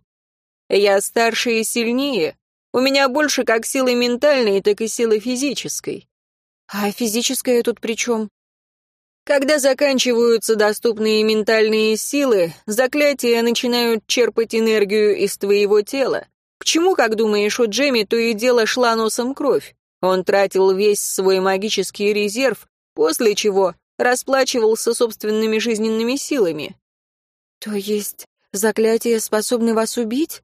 Я старше и сильнее. У меня больше как силы ментальной, так и силы физической. А физическая тут при чем? Когда заканчиваются доступные ментальные силы, заклятия начинают черпать энергию из твоего тела. К чему, как думаешь, у Джемми то и дело шла носом кровь? Он тратил весь свой магический резерв, после чего расплачивался собственными жизненными силами. То есть заклятия способны вас убить?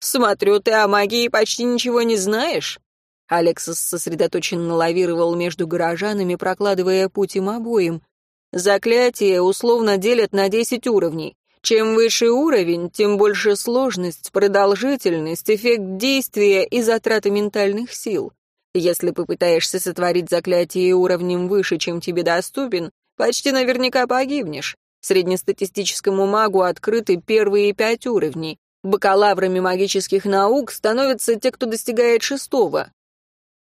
Смотрю, ты о магии почти ничего не знаешь. Алексос сосредоточенно лавировал между горожанами, прокладывая путь им обоим. Заклятия условно делят на десять уровней. Чем выше уровень, тем больше сложность, продолжительность, эффект действия и затраты ментальных сил. Если попытаешься сотворить заклятие уровнем выше, чем тебе доступен, почти наверняка погибнешь. Среднестатистическому магу открыты первые пять уровней. Бакалаврами магических наук становятся те, кто достигает шестого.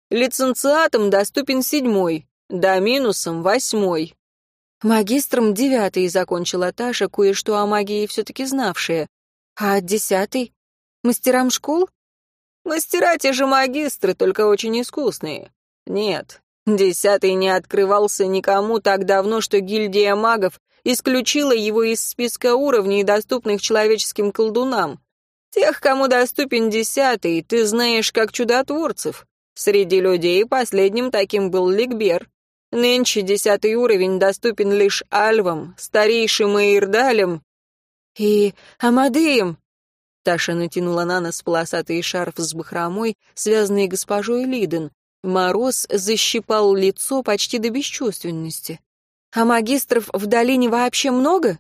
Лиценциатам доступен седьмой, да минусом восьмой. Магистром девятый закончила Таша, кое-что о магии все-таки знавшая. А десятый? Мастерам школ? Мастера те же магистры, только очень искусные. Нет, десятый не открывался никому так давно, что гильдия магов исключила его из списка уровней, доступных человеческим колдунам. Тех, кому доступен десятый, ты знаешь как чудотворцев. Среди людей последним таким был Ликбер. Нынче десятый уровень доступен лишь альвам, старейшим Эйрдалем и Амадеем. Таша натянула на нос полосатый шарф с бахромой, связанный госпожой Лиден. Мороз защипал лицо почти до бесчувственности. «А магистров в долине вообще много?»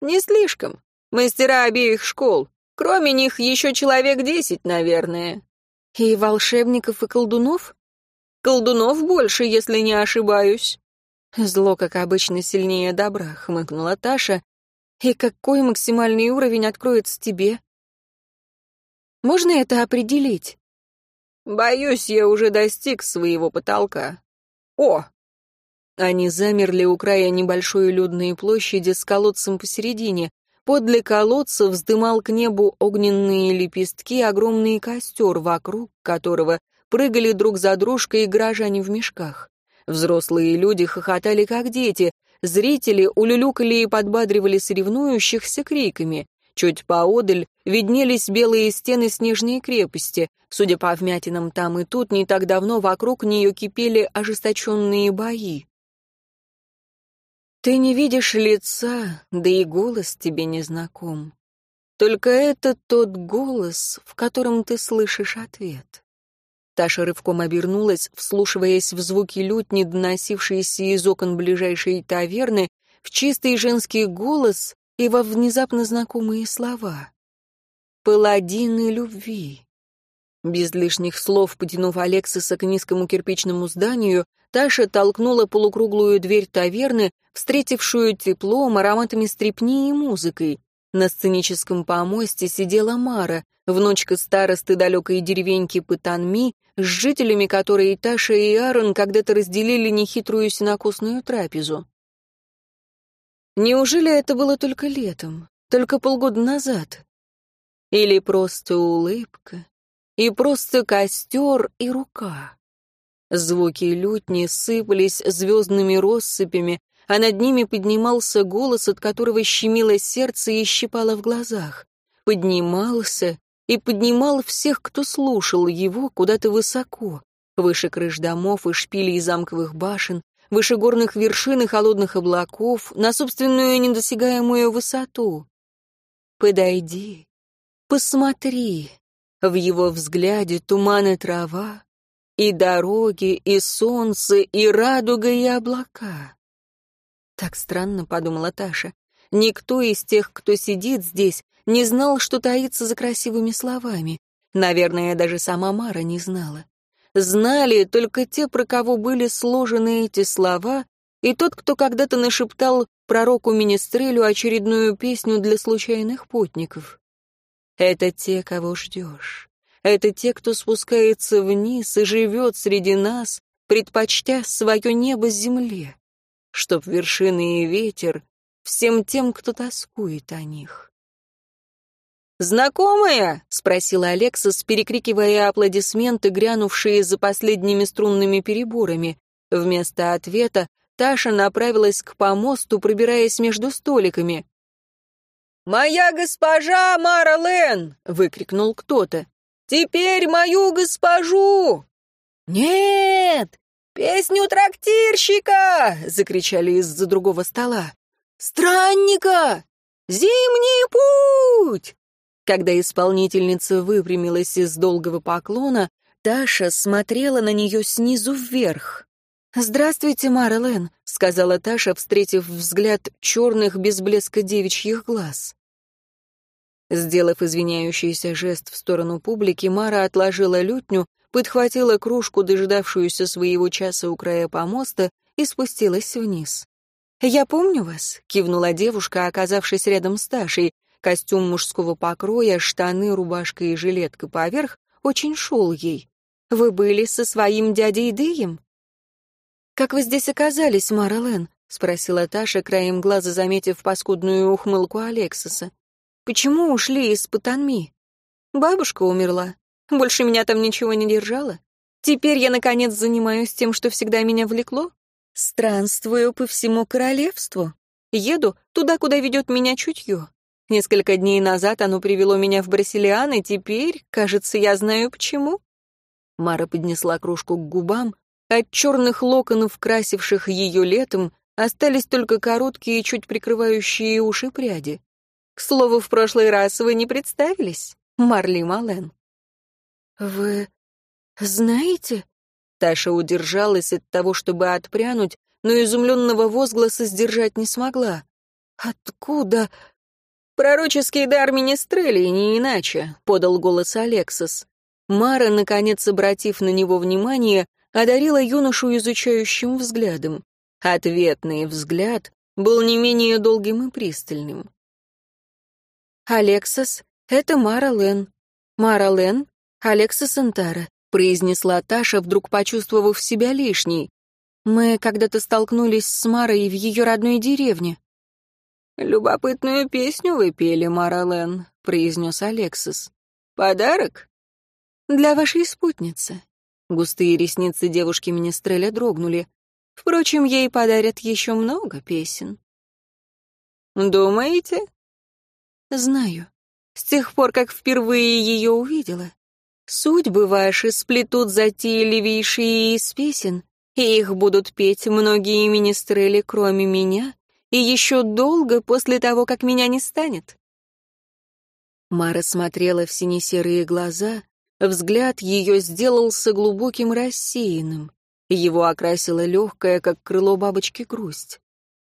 «Не слишком. Мастера обеих школ. Кроме них еще человек десять, наверное». «И волшебников, и колдунов?» «Колдунов больше, если не ошибаюсь». «Зло, как обычно, сильнее добра», — хмыкнула Таша. «И какой максимальный уровень откроется тебе?» Можно это определить? Боюсь, я уже достиг своего потолка. О! Они замерли у края небольшой людной площади с колодцем посередине. Подле колодца вздымал к небу огненные лепестки огромный костер, вокруг которого прыгали друг за дружкой горожане в мешках. Взрослые люди хохотали, как дети, зрители улюлюкали и подбадривали соревнующихся криками. Чуть поодаль виднелись белые стены снежной крепости. Судя по вмятинам там и тут, не так давно вокруг нее кипели ожесточенные бои. Ты не видишь лица, да и голос тебе не знаком. Только это тот голос, в котором ты слышишь ответ. Таша рывком обернулась, вслушиваясь в звуки лютни, доносившиеся из окон ближайшей таверны, в чистый женский голос, и во внезапно знакомые слова. «Паладины любви». Без лишних слов, потянув Алексиса к низкому кирпичному зданию, Таша толкнула полукруглую дверь таверны, встретившую теплом, ароматами стрепни и музыкой. На сценическом помосте сидела Мара, внучка старосты далекой деревеньки Пытанми, с жителями которой Таша и Аарон когда-то разделили нехитрую синокосную трапезу. Неужели это было только летом, только полгода назад? Или просто улыбка, и просто костер и рука? Звуки лютни сыпались звездными россыпями, а над ними поднимался голос, от которого щемило сердце и щипало в глазах. Поднимался и поднимал всех, кто слушал его, куда-то высоко, выше крыш домов и шпилей замковых башен, выше горных вершин и холодных облаков, на собственную недосягаемую высоту. Подойди, Посмотри, в его взгляде туман и трава, и дороги, и солнце, и радуга, и облака. Так странно, подумала Таша. Никто из тех, кто сидит здесь, не знал, что таится за красивыми словами. Наверное, даже сама Мара не знала. Знали только те, про кого были сложены эти слова, и тот, кто когда-то нашептал пророку Министрелю очередную песню для случайных путников. Это те, кого ждешь. Это те, кто спускается вниз и живет среди нас, предпочтя свое небо земле чтоб вершины и ветер всем тем, кто тоскует о них. «Знакомая?» — спросила Алексас, перекрикивая аплодисменты, грянувшие за последними струнными переборами. Вместо ответа Таша направилась к помосту, пробираясь между столиками. «Моя госпожа Мара Лен!» — выкрикнул кто-то. «Теперь мою госпожу!» «Нет! «Песню трактирщика!» — закричали из-за другого стола. «Странника! Зимний путь!» Когда исполнительница выпрямилась из долгого поклона, Таша смотрела на нее снизу вверх. «Здравствуйте, Мара сказала Таша, встретив взгляд черных без блеска девичьих глаз. Сделав извиняющийся жест в сторону публики, Мара отложила лютню подхватила кружку, дожидавшуюся своего часа у края помоста, и спустилась вниз. «Я помню вас», — кивнула девушка, оказавшись рядом с Ташей. Костюм мужского покроя, штаны, рубашка и жилетка поверх очень шел ей. «Вы были со своим дядей Дэем?» «Как вы здесь оказались, Мара спросила Таша, краем глаза заметив паскудную ухмылку Алексиса. «Почему ушли из Патанми?» «Бабушка умерла. Больше меня там ничего не держало. Теперь я, наконец, занимаюсь тем, что всегда меня влекло. Странствую по всему королевству. Еду туда, куда ведет меня чутье. Несколько дней назад оно привело меня в Брасилиан, и теперь, кажется, я знаю почему. Мара поднесла кружку к губам. От черных локонов, красивших ее летом, остались только короткие, чуть прикрывающие уши пряди. К слову, в прошлый раз вы не представились, Марли Мален. «Вы знаете?» Таша удержалась от того, чтобы отпрянуть, но изумленного возгласа сдержать не смогла. «Откуда?» «Пророческий дар Министрели, не иначе», — подал голос Алексос. Мара, наконец обратив на него внимание, одарила юношу изучающим взглядом. Ответный взгляд был не менее долгим и пристальным. «Алексос, это Мара Лен. Мара Лен «Алекса Сентара», — произнесла Таша, вдруг почувствовав себя лишней. «Мы когда-то столкнулись с Марой в ее родной деревне». «Любопытную песню вы пели, Мара Лен», — произнес Алексис. «Подарок?» «Для вашей спутницы». Густые ресницы девушки Министреля дрогнули. Впрочем, ей подарят еще много песен. «Думаете?» «Знаю. С тех пор, как впервые ее увидела. Судьбы ваши сплетут затейливейшие из песен, и их будут петь многие министрели, кроме меня, и еще долго после того, как меня не станет. Мара смотрела в сине-серые глаза, взгляд ее сделался глубоким рассеянным. Его окрасила легкая, как крыло бабочки, грусть.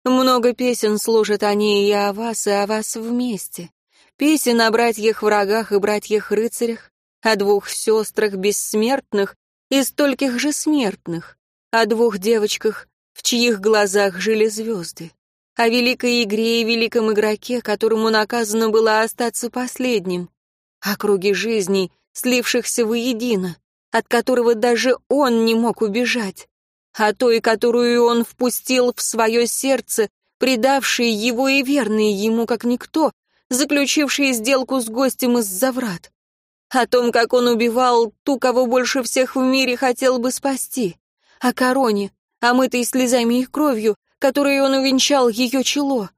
Много песен служат они и о вас, и о вас вместе. Песен о братьях-врагах и братьях-рыцарях, о двух сестрах бессмертных и стольких же смертных, о двух девочках, в чьих глазах жили звезды, о великой игре и великом игроке, которому наказано было остаться последним, о круге жизней, слившихся воедино, от которого даже он не мог убежать, о той, которую он впустил в свое сердце, предавший его и верный ему как никто, заключивший сделку с гостем из-за врат. О том, как он убивал ту, кого больше всех в мире хотел бы спасти, о короне, омытой слезами и кровью, которой он увенчал ее чело,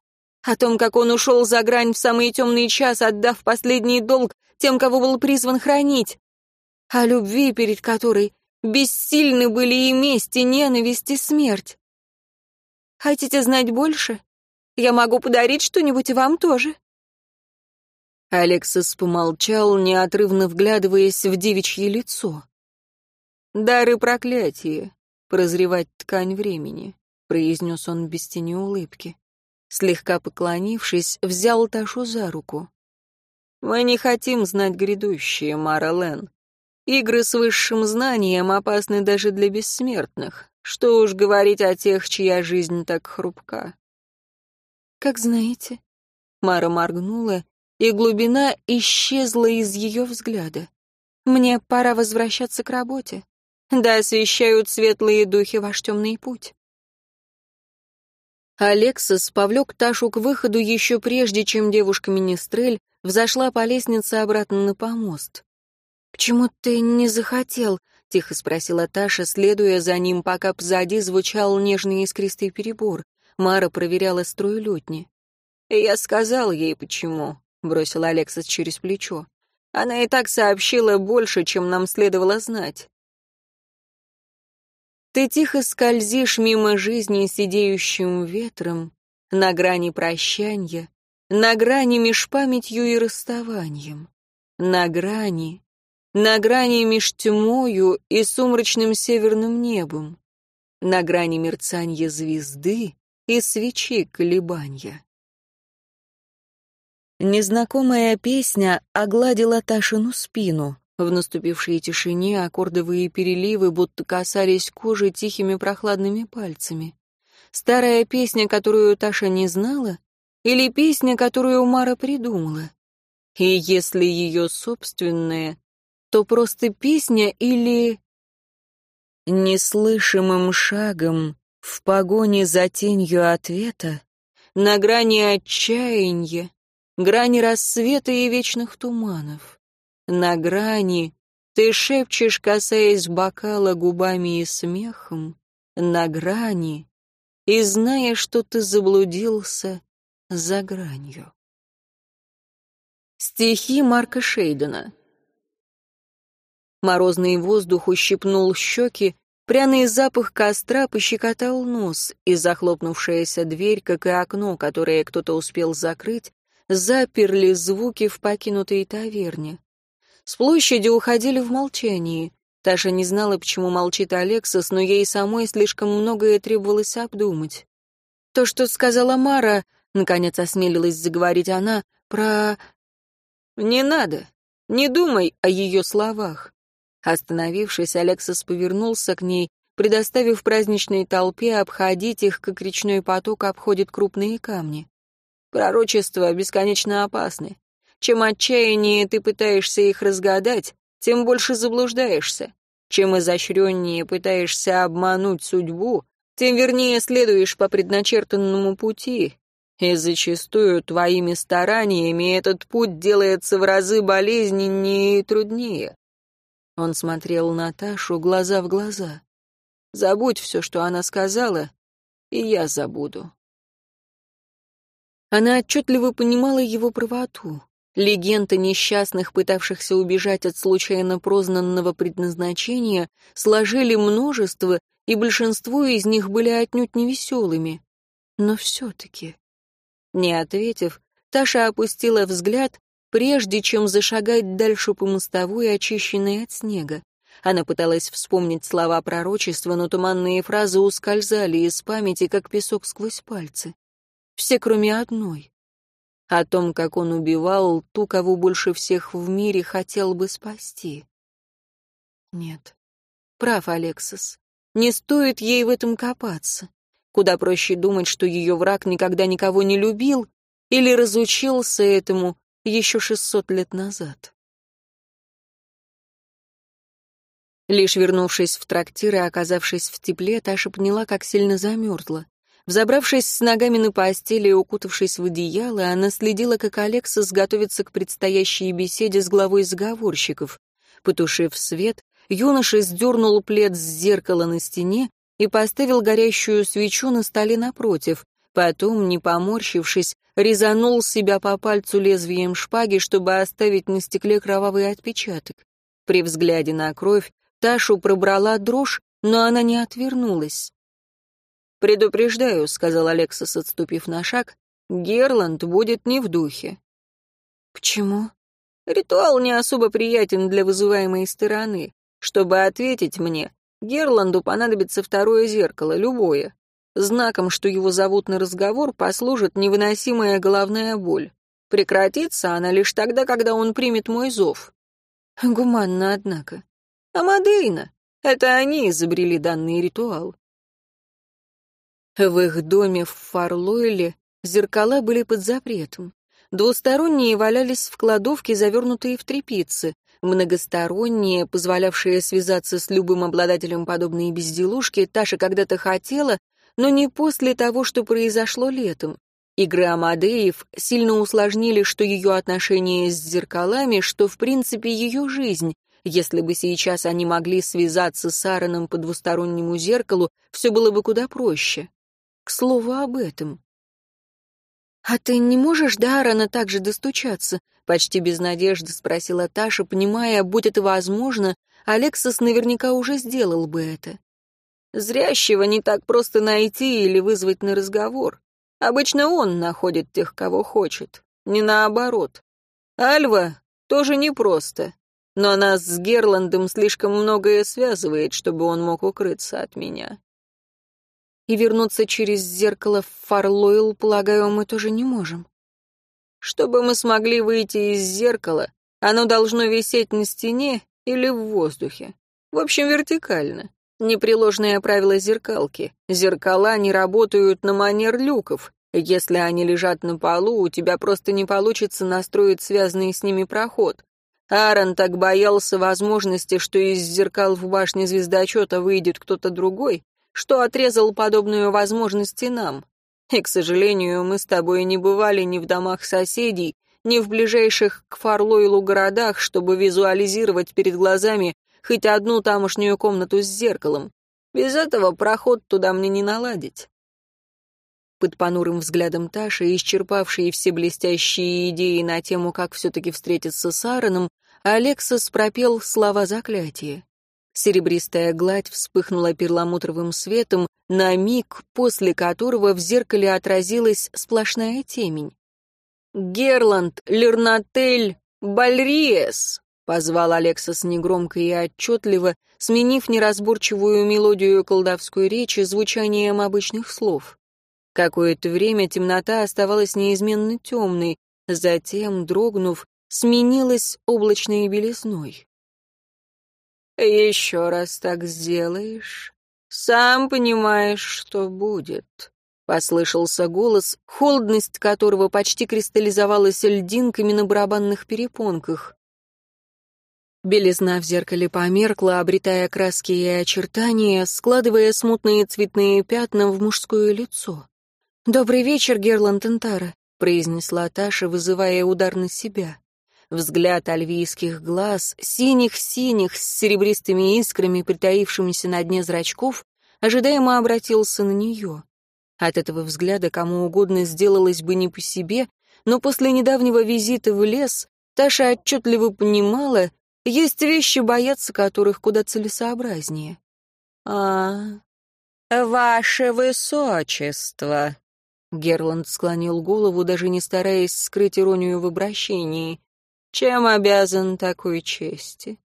о том, как он ушел за грань в самый темный час, отдав последний долг тем, кого был призван хранить, о любви, перед которой бессильны были и месть, и ненависть, и смерть. Хотите знать больше? Я могу подарить что-нибудь вам тоже. Алексас помолчал, неотрывно вглядываясь в девичье лицо. «Дары проклятия, прозревать ткань времени», — произнес он без тени улыбки. Слегка поклонившись, взял Ташу за руку. «Мы не хотим знать грядущее, Мара Лен. Игры с высшим знанием опасны даже для бессмертных. Что уж говорить о тех, чья жизнь так хрупка». «Как знаете». Мара моргнула, и глубина исчезла из ее взгляда. «Мне пора возвращаться к работе. Да освещают светлые духи ваш темный путь». Алексас повлек Ташу к выходу еще прежде, чем девушка-министрель взошла по лестнице обратно на помост. «Почему ты не захотел?» — тихо спросила Таша, следуя за ним, пока позади звучал нежный искристый перебор. Мара проверяла строй летни. «Я сказал ей, почему», — бросил Алексас через плечо. «Она и так сообщила больше, чем нам следовало знать». Ты тихо скользишь мимо жизни сидеющим ветром, на грани прощанья, на грани меж памятью и расставанием, на грани, на грани меж тьмою и сумрачным северным небом, на грани мерцанья звезды и свечи колебанья. Незнакомая песня огладила Ташину спину. В наступившей тишине аккордовые переливы будто касались кожи тихими прохладными пальцами. Старая песня, которую Таша не знала, или песня, которую Мара придумала? И если ее собственная, то просто песня или... Неслышимым шагом, в погоне за тенью ответа, на грани отчаяния, грани рассвета и вечных туманов. На грани ты шепчешь, касаясь бокала губами и смехом, на грани, и зная, что ты заблудился за гранью. Стихи Марка Шейдена Морозный воздух ущипнул щеки, пряный запах костра пощекотал нос, и захлопнувшаяся дверь, как и окно, которое кто-то успел закрыть, заперли звуки в покинутой таверне. С площади уходили в молчании. Таша не знала, почему молчит Алексас, но ей самой слишком многое требовалось обдумать. То, что сказала Мара, наконец осмелилась заговорить она, про... «Не надо, не думай о ее словах». Остановившись, Алексас повернулся к ней, предоставив праздничной толпе обходить их, как речной поток обходит крупные камни. Пророчества бесконечно опасны. Чем отчаяннее ты пытаешься их разгадать, тем больше заблуждаешься. Чем изощреннее пытаешься обмануть судьбу, тем вернее следуешь по предначертанному пути. И зачастую твоими стараниями этот путь делается в разы болезненнее и труднее. Он смотрел Наташу глаза в глаза. Забудь все, что она сказала, и я забуду. Она отчетливо понимала его правоту. Легенды несчастных, пытавшихся убежать от случайно прознанного предназначения, сложили множество, и большинство из них были отнюдь невеселыми. Но все-таки... Не ответив, Таша опустила взгляд, прежде чем зашагать дальше по мостовой, очищенной от снега. Она пыталась вспомнить слова пророчества, но туманные фразы ускользали из памяти, как песок сквозь пальцы все кроме одной. О том, как он убивал ту, кого больше всех в мире хотел бы спасти. Нет, прав Алексис. Не стоит ей в этом копаться. Куда проще думать, что ее враг никогда никого не любил или разучился этому еще шестьсот лет назад. Лишь вернувшись в трактир и оказавшись в тепле, Таша поняла, как сильно замерзла. Взобравшись с ногами на постели и укутавшись в одеяло, она следила, как Алексас готовится к предстоящей беседе с главой заговорщиков. Потушив свет, юноша сдернул плед с зеркала на стене и поставил горящую свечу на столе напротив. Потом, не поморщившись, резанул себя по пальцу лезвием шпаги, чтобы оставить на стекле кровавый отпечаток. При взгляде на кровь Ташу пробрала дрожь, но она не отвернулась. «Предупреждаю», — сказал Алексас, отступив на шаг, — «Герланд будет не в духе». Почему? Ритуал не особо приятен для вызываемой стороны. Чтобы ответить мне, Герланду понадобится второе зеркало, любое. Знаком, что его зовут на разговор, послужит невыносимая головная боль. Прекратится она лишь тогда, когда он примет мой зов. Гуманно, однако. Амадейна. Это они изобрели данный ритуал. В их доме в Фарлойле зеркала были под запретом. Двусторонние валялись в кладовке, завернутые в тряпицы. Многосторонние, позволявшие связаться с любым обладателем подобной безделушки, Таша когда-то хотела, но не после того, что произошло летом. Игры Амадеев сильно усложнили что ее отношения с зеркалами, что, в принципе, ее жизнь. Если бы сейчас они могли связаться с Аароном по двустороннему зеркалу, все было бы куда проще. К слову об этом. «А ты не можешь до Аарона так же достучаться?» — почти без надежды спросила Таша, понимая, будь это возможно, Алексас наверняка уже сделал бы это. «Зрящего не так просто найти или вызвать на разговор. Обычно он находит тех, кого хочет, не наоборот. Альва тоже непросто, но нас с Герландом слишком многое связывает, чтобы он мог укрыться от меня и вернуться через зеркало в Фарлойл, полагаю, мы тоже не можем. Чтобы мы смогли выйти из зеркала, оно должно висеть на стене или в воздухе. В общем, вертикально. Непреложное правило зеркалки. Зеркала не работают на манер люков. Если они лежат на полу, у тебя просто не получится настроить связанный с ними проход. Аарон так боялся возможности, что из зеркал в башне звездочета выйдет кто-то другой, что отрезал подобную возможность и нам. И, к сожалению, мы с тобой не бывали ни в домах соседей, ни в ближайших к Фарлойлу городах, чтобы визуализировать перед глазами хоть одну тамошнюю комнату с зеркалом. Без этого проход туда мне не наладить. Под понурым взглядом Таши, исчерпавшей все блестящие идеи на тему, как все-таки встретиться с Аароном, Алексас пропел слова заклятия. Серебристая гладь вспыхнула перламутровым светом, на миг, после которого в зеркале отразилась сплошная темень. «Герланд, Лернатель, Бальриес!» — позвал Алексас негромко и отчетливо, сменив неразборчивую мелодию колдовской речи звучанием обычных слов. Какое-то время темнота оставалась неизменно темной, затем, дрогнув, сменилась облачной белизной. Еще раз так сделаешь, сам понимаешь, что будет. Послышался голос, холодность которого почти кристаллизовалась льдинками на барабанных перепонках. Белизна в зеркале померкла, обретая краски и очертания, складывая смутные цветные пятна в мужское лицо. «Добрый вечер, Герланд Энтара», — произнесла Таша, вызывая удар на себя. Взгляд альвийских глаз, синих-синих, с серебристыми искрами, притаившимися на дне зрачков, ожидаемо обратился на нее. От этого взгляда кому угодно сделалось бы не по себе, но после недавнего визита в лес Таша отчетливо понимала, есть вещи, бояться которых куда целесообразнее. «А, ваше высочество!» Герланд склонил голову, даже не стараясь скрыть иронию в обращении. Чем обязан такой чести?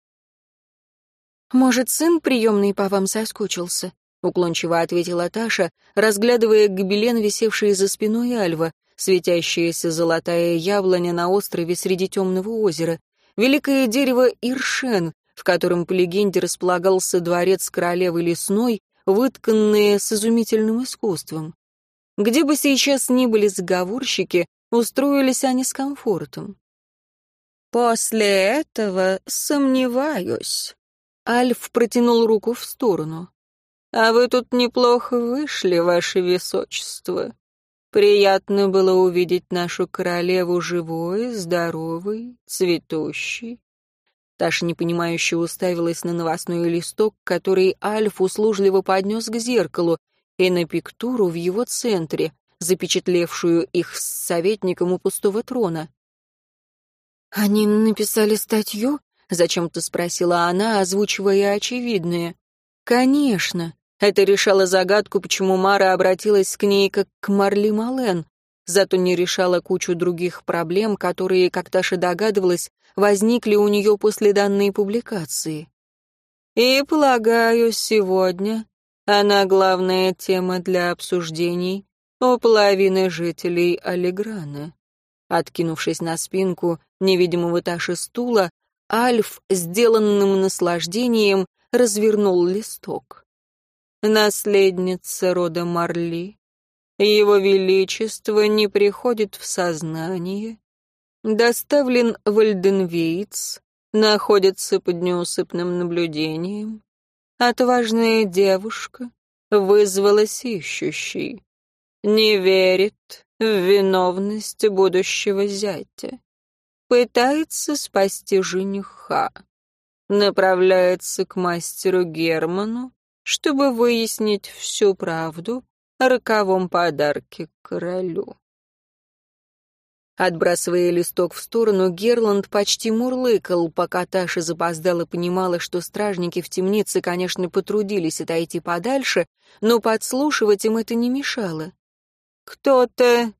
«Может, сын приемный по вам соскучился?» — уклончиво ответила Таша, разглядывая гобелен, висевший за спиной Альва, светящаяся золотая яблоня на острове среди темного озера, великое дерево Иршен, в котором, по легенде, располагался дворец королевы лесной, вытканные с изумительным искусством. Где бы сейчас ни были заговорщики, устроились они с комфортом. «После этого сомневаюсь». Альф протянул руку в сторону. «А вы тут неплохо вышли, ваше височество. Приятно было увидеть нашу королеву живой, здоровой, цветущей». Таша непонимающе уставилась на новостной листок, который Альф услужливо поднес к зеркалу, и на пиктуру в его центре, запечатлевшую их с советником у пустого трона. «Они написали статью?» — зачем-то спросила она, озвучивая очевидное. «Конечно». Это решало загадку, почему Мара обратилась к ней как к Марли Мален. зато не решала кучу других проблем, которые, как Таша догадывалась, возникли у нее после данной публикации. И, полагаю, сегодня она главная тема для обсуждений у половины жителей Алиграна. Откинувшись на спинку невидимого Таши стула, Альф, сделанным наслаждением, развернул листок. Наследница рода Марли, его Величество не приходит в сознание, доставлен в Альденвейц, находится под неусыпным наблюдением. Отважная девушка вызвалась ищущей. Не верит в виновность будущего зятя. Пытается спасти жениха. Направляется к мастеру Герману, чтобы выяснить всю правду о роковом подарке королю. Отбрасывая листок в сторону, Герланд почти мурлыкал, пока Таша запоздала понимала, что стражники в темнице, конечно, потрудились отойти подальше, но подслушивать им это не мешало. «Кто-то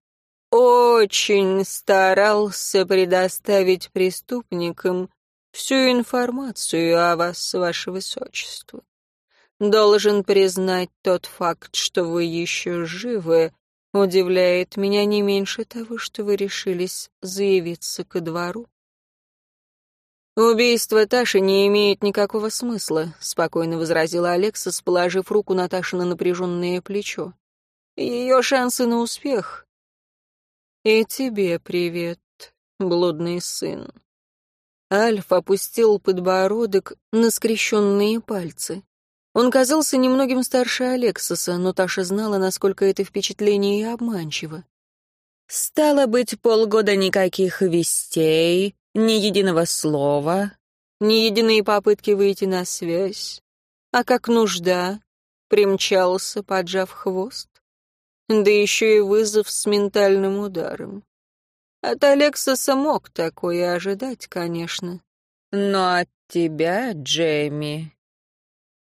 очень старался предоставить преступникам всю информацию о вас, ваше высочество. Должен признать тот факт, что вы еще живы, Удивляет меня не меньше того, что вы решились заявиться ко двору. «Убийство Таши не имеет никакого смысла», — спокойно возразила Алексас, положив руку Наташи на напряженное плечо. «Ее шансы на успех». «И тебе привет, блудный сын». Альф опустил подбородок на скрещенные пальцы. Он казался немногим старше Алексоса, но Таша знала, насколько это впечатление обманчиво. Стало быть, полгода никаких вестей, ни единого слова, ни единой попытки выйти на связь. А как нужда, примчался, поджав хвост. Да еще и вызов с ментальным ударом. От Алексоса мог такое ожидать, конечно. Но от тебя, Джейми,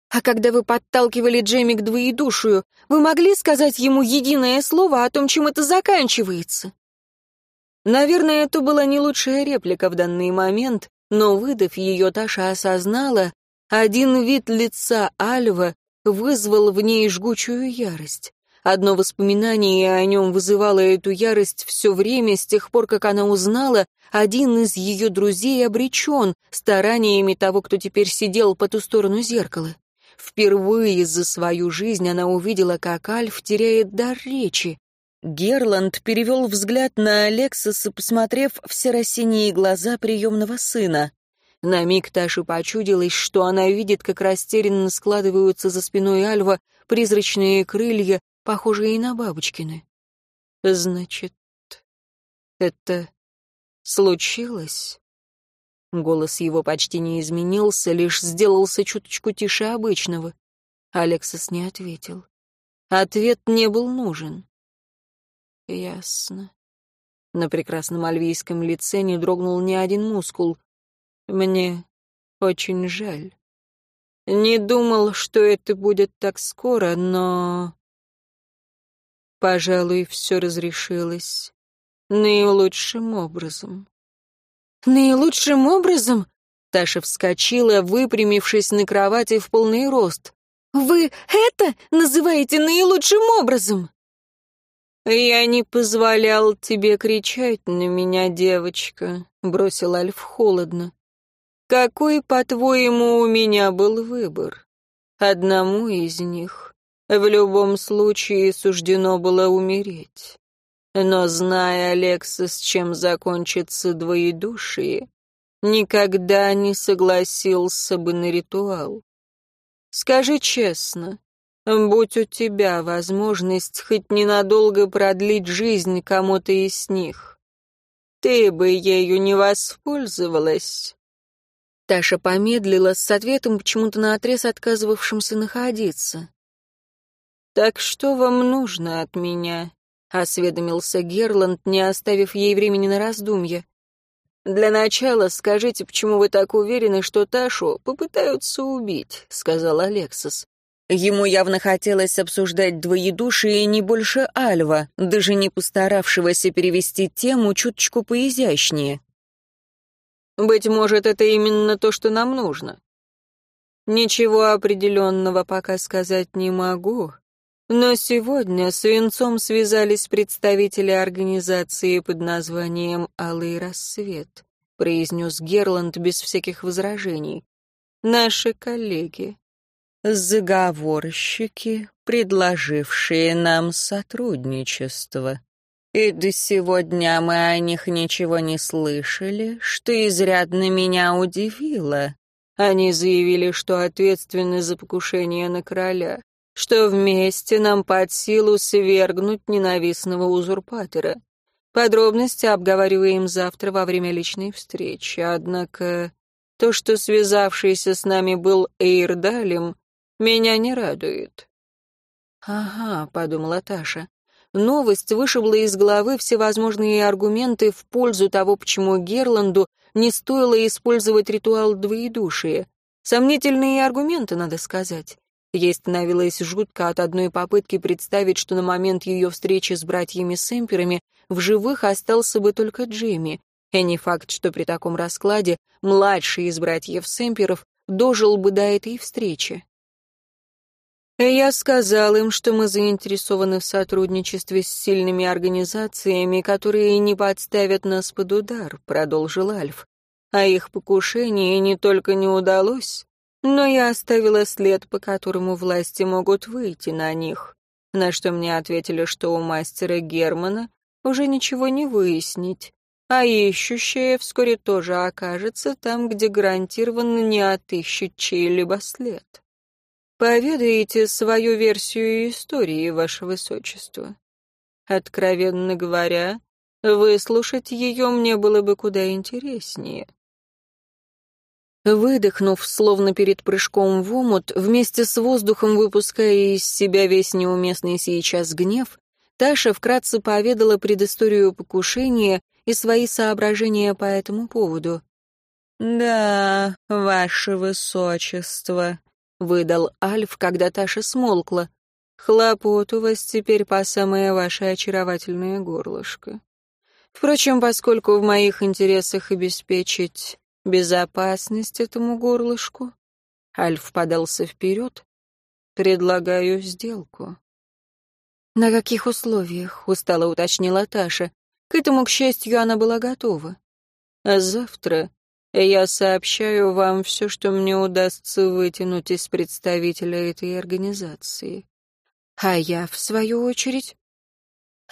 а когда вы подталкивали Джейми к двоедушию, вы могли сказать ему единое слово о том, чем это заканчивается? Наверное, это была не лучшая реплика в данный момент, но, выдав ее, Таша осознала, один вид лица Альва вызвал в ней жгучую ярость. Одно воспоминание о нем вызывало эту ярость все время с тех пор, как она узнала, один из ее друзей обречен стараниями того, кто теперь сидел по ту сторону зеркала. Впервые за свою жизнь она увидела, как Альф теряет дар речи. Герланд перевел взгляд на Алексоса, посмотрев в серо-синие глаза приемного сына. На миг Таше почудилось, что она видит, как растерянно складываются за спиной Альва призрачные крылья, похожие на бабочкины. Значит, это случилось? Голос его почти не изменился, лишь сделался чуточку тише обычного. Алексас не ответил. Ответ не был нужен. Ясно. На прекрасном альвийском лице не дрогнул ни один мускул. Мне очень жаль. Не думал, что это будет так скоро, но... Пожалуй, все разрешилось наилучшим образом. «Наилучшим образом?» Таша вскочила, выпрямившись на кровати в полный рост. «Вы это называете наилучшим образом?» «Я не позволял тебе кричать на меня, девочка», — бросил Альф холодно. «Какой, по-твоему, у меня был выбор? Одному из них в любом случае суждено было умереть. Но, зная, Алекса, с чем закончится двоедушие, никогда не согласился бы на ритуал. Скажи честно, будь у тебя возможность хоть ненадолго продлить жизнь кому-то из них, ты бы ею не воспользовалась?» Таша помедлила с ответом, почему-то наотрез отказывавшимся находиться. «Так что вам нужно от меня?» — осведомился Герланд, не оставив ей времени на раздумье. «Для начала скажите, почему вы так уверены, что Ташу попытаются убить», — сказал Алексис. Ему явно хотелось обсуждать двоедушие не больше Альва, даже не постаравшегося перевести тему чуточку поизящнее. «Быть может, это именно то, что нам нужно. Ничего определенного пока сказать не могу, но сегодня с Венцом связались представители организации под названием «Алый рассвет», произнес Герланд без всяких возражений. «Наши коллеги, заговорщики, предложившие нам сотрудничество. И до сегодня мы о них ничего не слышали, что изрядно меня удивило. Они заявили, что ответственны за покушение на короля, что вместе нам под силу свергнуть ненавистного узурпатора. Подробности обговариваем завтра во время личной встречи, однако то, что связавшийся с нами был Эйрдалем, меня не радует. «Ага», — подумала Таша. Новость вышибла из головы всевозможные аргументы в пользу того, почему Герланду не стоило использовать ритуал двоедушия. Сомнительные аргументы, надо сказать. Ей становилось жутко от одной попытки представить, что на момент ее встречи с братьями-сэмперами в живых остался бы только Джимми. И не факт, что при таком раскладе младший из братьев-сэмперов дожил бы до этой встречи. Я сказал им, что мы заинтересованы в сотрудничестве с сильными организациями, которые не подставят нас под удар, продолжил Альф. А их покушение не только не удалось, но я оставила след, по которому власти могут выйти на них. На что мне ответили, что у мастера Германа уже ничего не выяснить, а ищущая вскоре тоже окажется там, где гарантированно не отыщет чей-либо след. Поведаете свою версию истории, ваше высочество. Откровенно говоря, выслушать ее мне было бы куда интереснее. Выдохнув, словно перед прыжком в омут, вместе с воздухом выпуская из себя весь неуместный сейчас гнев, Таша вкратце поведала предысторию покушения и свои соображения по этому поводу. «Да, ваше высочество», — выдал Альф, когда Таша смолкла. «Хлопот у вас теперь по самое ваше очаровательное горлышко. Впрочем, поскольку в моих интересах обеспечить безопасность этому горлышку...» Альф подался вперед. «Предлагаю сделку». «На каких условиях?» — устало уточнила Таша. К этому, к счастью, она была готова. «А завтра я сообщаю вам все, что мне удастся вытянуть из представителя этой организации. А я, в свою очередь...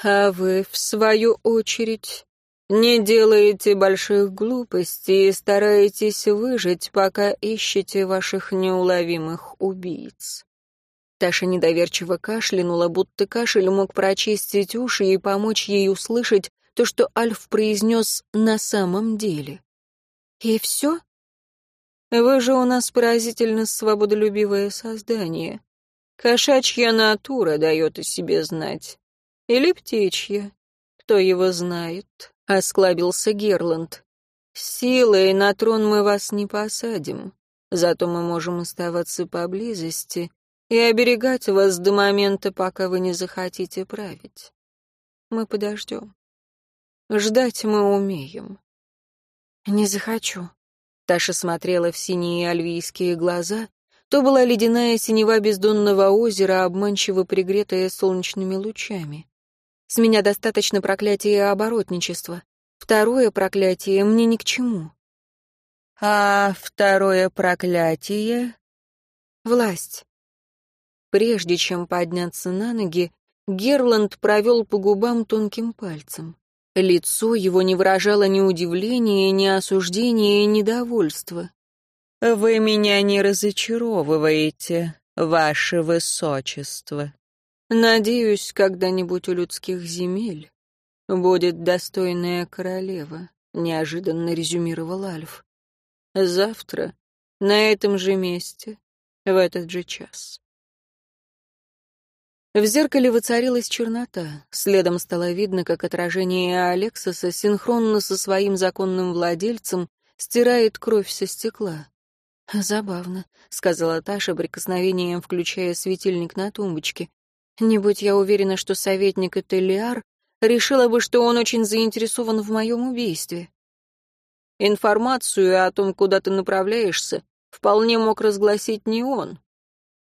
А вы, в свою очередь, не делаете больших глупостей и стараетесь выжить, пока ищете ваших неуловимых убийц. Таша недоверчиво кашлянула, будто кашель мог прочистить уши и помочь ей услышать то, что Альф произнес на самом деле. «И все?» «Вы же у нас поразительно свободолюбивое создание. Кошачья натура дает о себе знать. Или птичья. Кто его знает?» — осклабился Герланд. «Силой на трон мы вас не посадим, зато мы можем оставаться поблизости и оберегать вас до момента, пока вы не захотите править. Мы подождем. Ждать мы умеем. «Не захочу». Таша смотрела в синие альвийские глаза. То была ледяная синева бездонного озера, обманчиво пригретая солнечными лучами. С меня достаточно проклятия оборотничества. Второе проклятие мне ни к чему. А второе проклятие — власть. Прежде чем подняться на ноги, Герланд провел по губам тонким пальцем. Лицо его не выражало ни удивления, ни осуждения, ни недовольства. «Вы меня не разочаровываете, ваше высочество. Надеюсь, когда-нибудь у людских земель будет достойная королева», — неожиданно резюмировал Альф. «Завтра, на этом же месте, в этот же час». В зеркале воцарилась чернота. Следом стало видно, как отражение Алексоса синхронно со своим законным владельцем стирает кровь со стекла. «Забавно», — сказала Таша, прикосновением включая светильник на тумбочке. «Не будь я уверена, что советник — это Лиар, решила бы, что он очень заинтересован в моем убийстве». «Информацию о том, куда ты направляешься, вполне мог разгласить не он».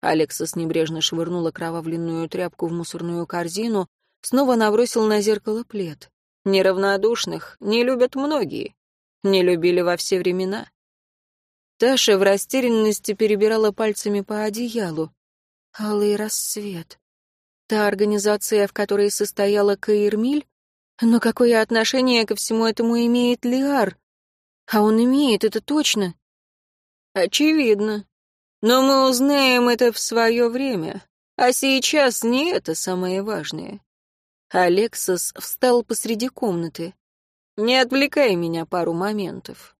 Алексас небрежно швырнула кровавленную тряпку в мусорную корзину, снова набросил на зеркало плед. «Неравнодушных не любят многие. Не любили во все времена». Таша в растерянности перебирала пальцами по одеялу. Алый рассвет. Та организация, в которой состояла Каирмиль? Но какое отношение ко всему этому имеет Лиар? А он имеет, это точно. Очевидно. Но мы узнаем это в свое время. А сейчас не это самое важное. Алексос встал посреди комнаты. Не отвлекай меня пару моментов.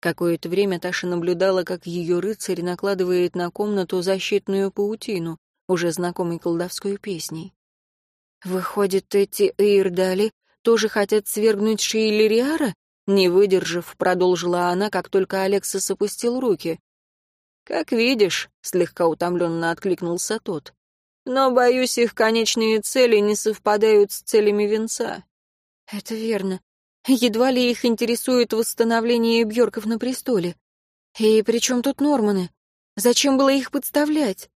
Какое-то время Таша наблюдала, как ее рыцарь накладывает на комнату защитную паутину, уже знакомой колдовской песней. «Выходит, эти Эйрдали тоже хотят свергнуть Шейлериара?» Не выдержав, продолжила она, как только Алексас опустил руки. «Как видишь», — слегка утомленно откликнулся тот. «Но, боюсь, их конечные цели не совпадают с целями венца». «Это верно. Едва ли их интересует восстановление Бьорков на престоле. И при чем тут Норманы? Зачем было их подставлять?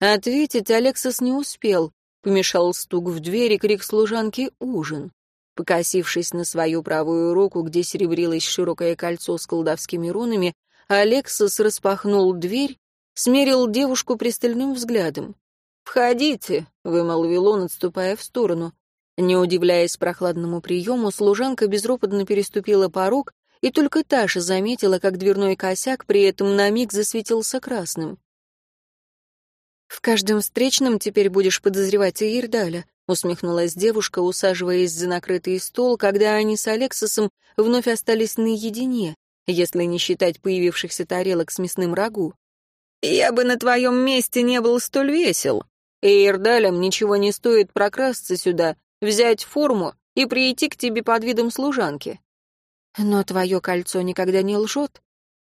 Ответить Алексас не успел. Помешал стук в дверь и крик служанки «Ужин». Покосившись на свою правую руку, где серебрилось широкое кольцо с колдовскими рунами, Алексас распахнул дверь, смерил девушку пристальным взглядом. «Входите», — вымолвил он, отступая в сторону. Не удивляясь прохладному приему, служанка безропотно переступила порог, и только Таша заметила, как дверной косяк при этом на миг засветился красным. «В каждом встречном теперь будешь подозревать Ирдаля», усмехнулась девушка, усаживаясь за накрытый стол, когда они с Алексосом вновь остались наедине, если не считать появившихся тарелок с мясным рагу. «Я бы на твоем месте не был столь весел. И ничего не стоит прокрасться сюда взять форму и прийти к тебе под видом служанки. Но твое кольцо никогда не лжет.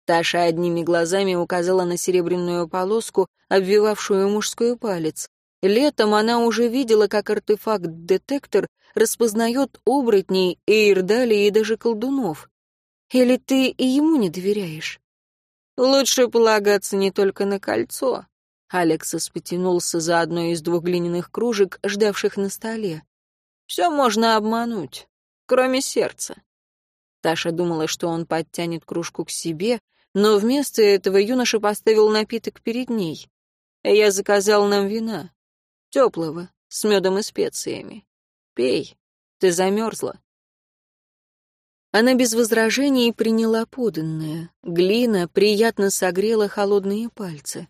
Таша одними глазами указала на серебряную полоску, обвивавшую мужской палец. Летом она уже видела, как артефакт-детектор распознает оборотней, эйрдали и даже колдунов. Или ты и ему не доверяешь? Лучше полагаться не только на кольцо. Алексас потянулся за одной из двух глиняных кружек, ждавших на столе. Все можно обмануть, кроме сердца. Таша думала, что он подтянет кружку к себе, но вместо этого юноша поставил напиток перед ней. Я заказал нам вина. Теплого, с медом и специями. Пей, ты замерзла. Она без возражений приняла поданное. Глина приятно согрела холодные пальцы.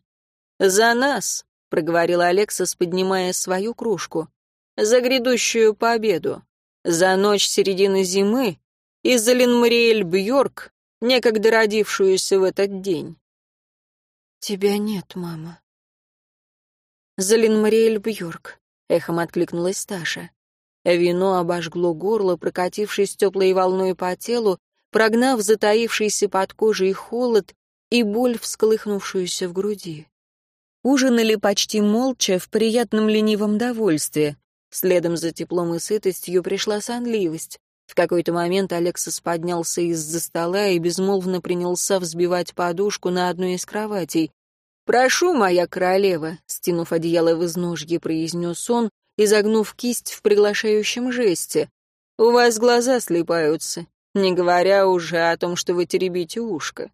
«За нас!» — проговорила Алексас, поднимая свою кружку за грядущую победу, за ночь середины зимы и за Линмариэль Бьорк, некогда родившуюся в этот день. «Тебя нет, мама». «За Линмариэль Бьорк», — эхом откликнулась Таша. Вино обожгло горло, прокатившись теплой волной по телу, прогнав затаившийся под кожей холод и боль, всколыхнувшуюся в груди. Ужинали почти молча, в приятном ленивом довольстве. Следом за теплом и сытостью пришла сонливость. В какой-то момент Алексас поднялся из-за стола и безмолвно принялся взбивать подушку на одной из кроватей. «Прошу, моя королева», — стянув одеяло в изножье, произнес он, изогнув кисть в приглашающем жесте. «У вас глаза слепаются, не говоря уже о том, что вы теребите ушко».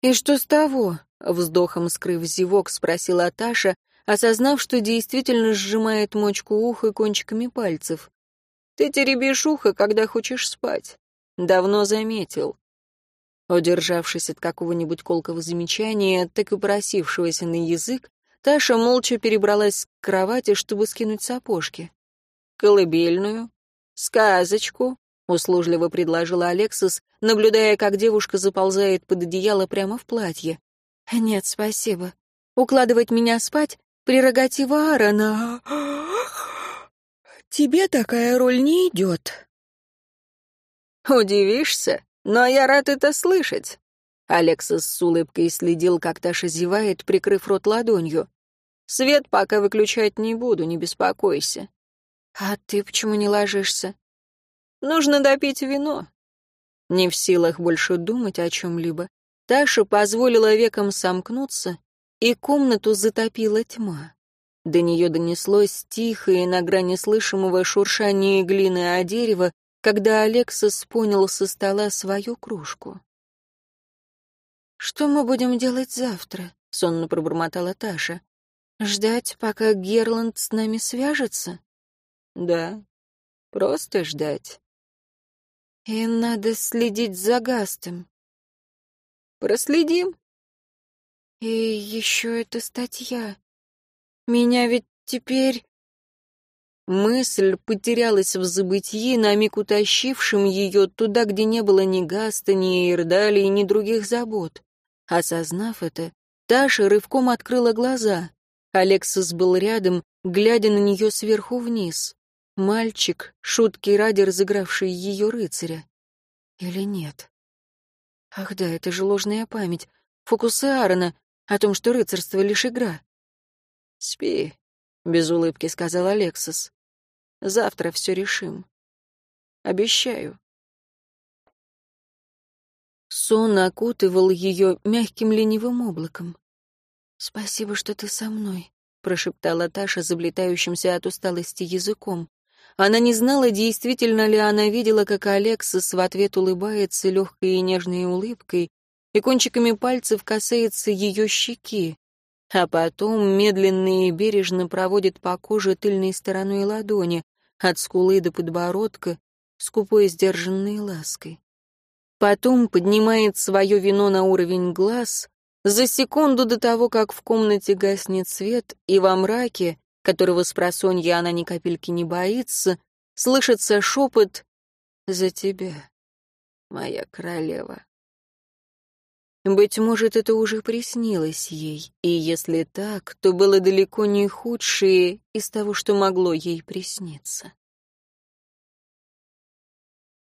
«И что с того?» — вздохом скрыв зевок, спросила Таша, осознав, что действительно сжимает мочку уха кончиками пальцев. «Ты теребишь ухо, когда хочешь спать. Давно заметил». Удержавшись от какого-нибудь колкого замечания, так и просившегося на язык, Таша молча перебралась к кровати, чтобы скинуть сапожки. «Колыбельную? Сказочку?» — услужливо предложила Алексис, наблюдая, как девушка заползает под одеяло прямо в платье. «Нет, спасибо. Укладывать меня спать Прерогатива Аарона. Тебе такая роль не идет. Удивишься, но я рад это слышать. Алексас с улыбкой следил, как Таша зевает, прикрыв рот ладонью. «Свет пока выключать не буду, не беспокойся». «А ты почему не ложишься?» «Нужно допить вино». Не в силах больше думать о чем-либо, Таша позволила векам сомкнуться, и комнату затопила тьма. До нее донеслось тихое, на грани слышимого шуршание глины о дерево, когда Алексас понял со стола свою кружку. «Что мы будем делать завтра?» — сонно пробормотала Таша. «Ждать, пока Герланд с нами свяжется?» «Да, просто ждать». «И надо следить за Гастом». «Проследим». «И еще эта статья. Меня ведь теперь...» Мысль потерялась в забытии, на миг утащившим ее туда, где не было ни Гаста, ни Ирдалии, ни других забот. Осознав это, Таша рывком открыла глаза. Алексис был рядом, глядя на нее сверху вниз. Мальчик, шутки ради разыгравший ее рыцаря. Или нет? Ах да, это же ложная память. Фокусы Аарона о том, что рыцарство — лишь игра. «Спи», — без улыбки сказал Алексис. Завтра все решим. Обещаю. Сон окутывал ее мягким ленивым облаком. «Спасибо, что ты со мной», — прошептала Таша, заблетающимся от усталости языком. Она не знала, действительно ли она видела, как Алексис в ответ улыбается легкой и нежной улыбкой, и кончиками пальцев касается ее щеки, а потом медленно и бережно проводит по коже тыльной стороной ладони, от скулы до подбородка, скупой сдержанной лаской. Потом поднимает свое вино на уровень глаз, за секунду до того, как в комнате гаснет свет, и во мраке, которого с просонья она ни капельки не боится, слышится шепот «За тебя, моя королева». Быть может, это уже приснилось ей, и если так, то было далеко не худшее из того, что могло ей присниться.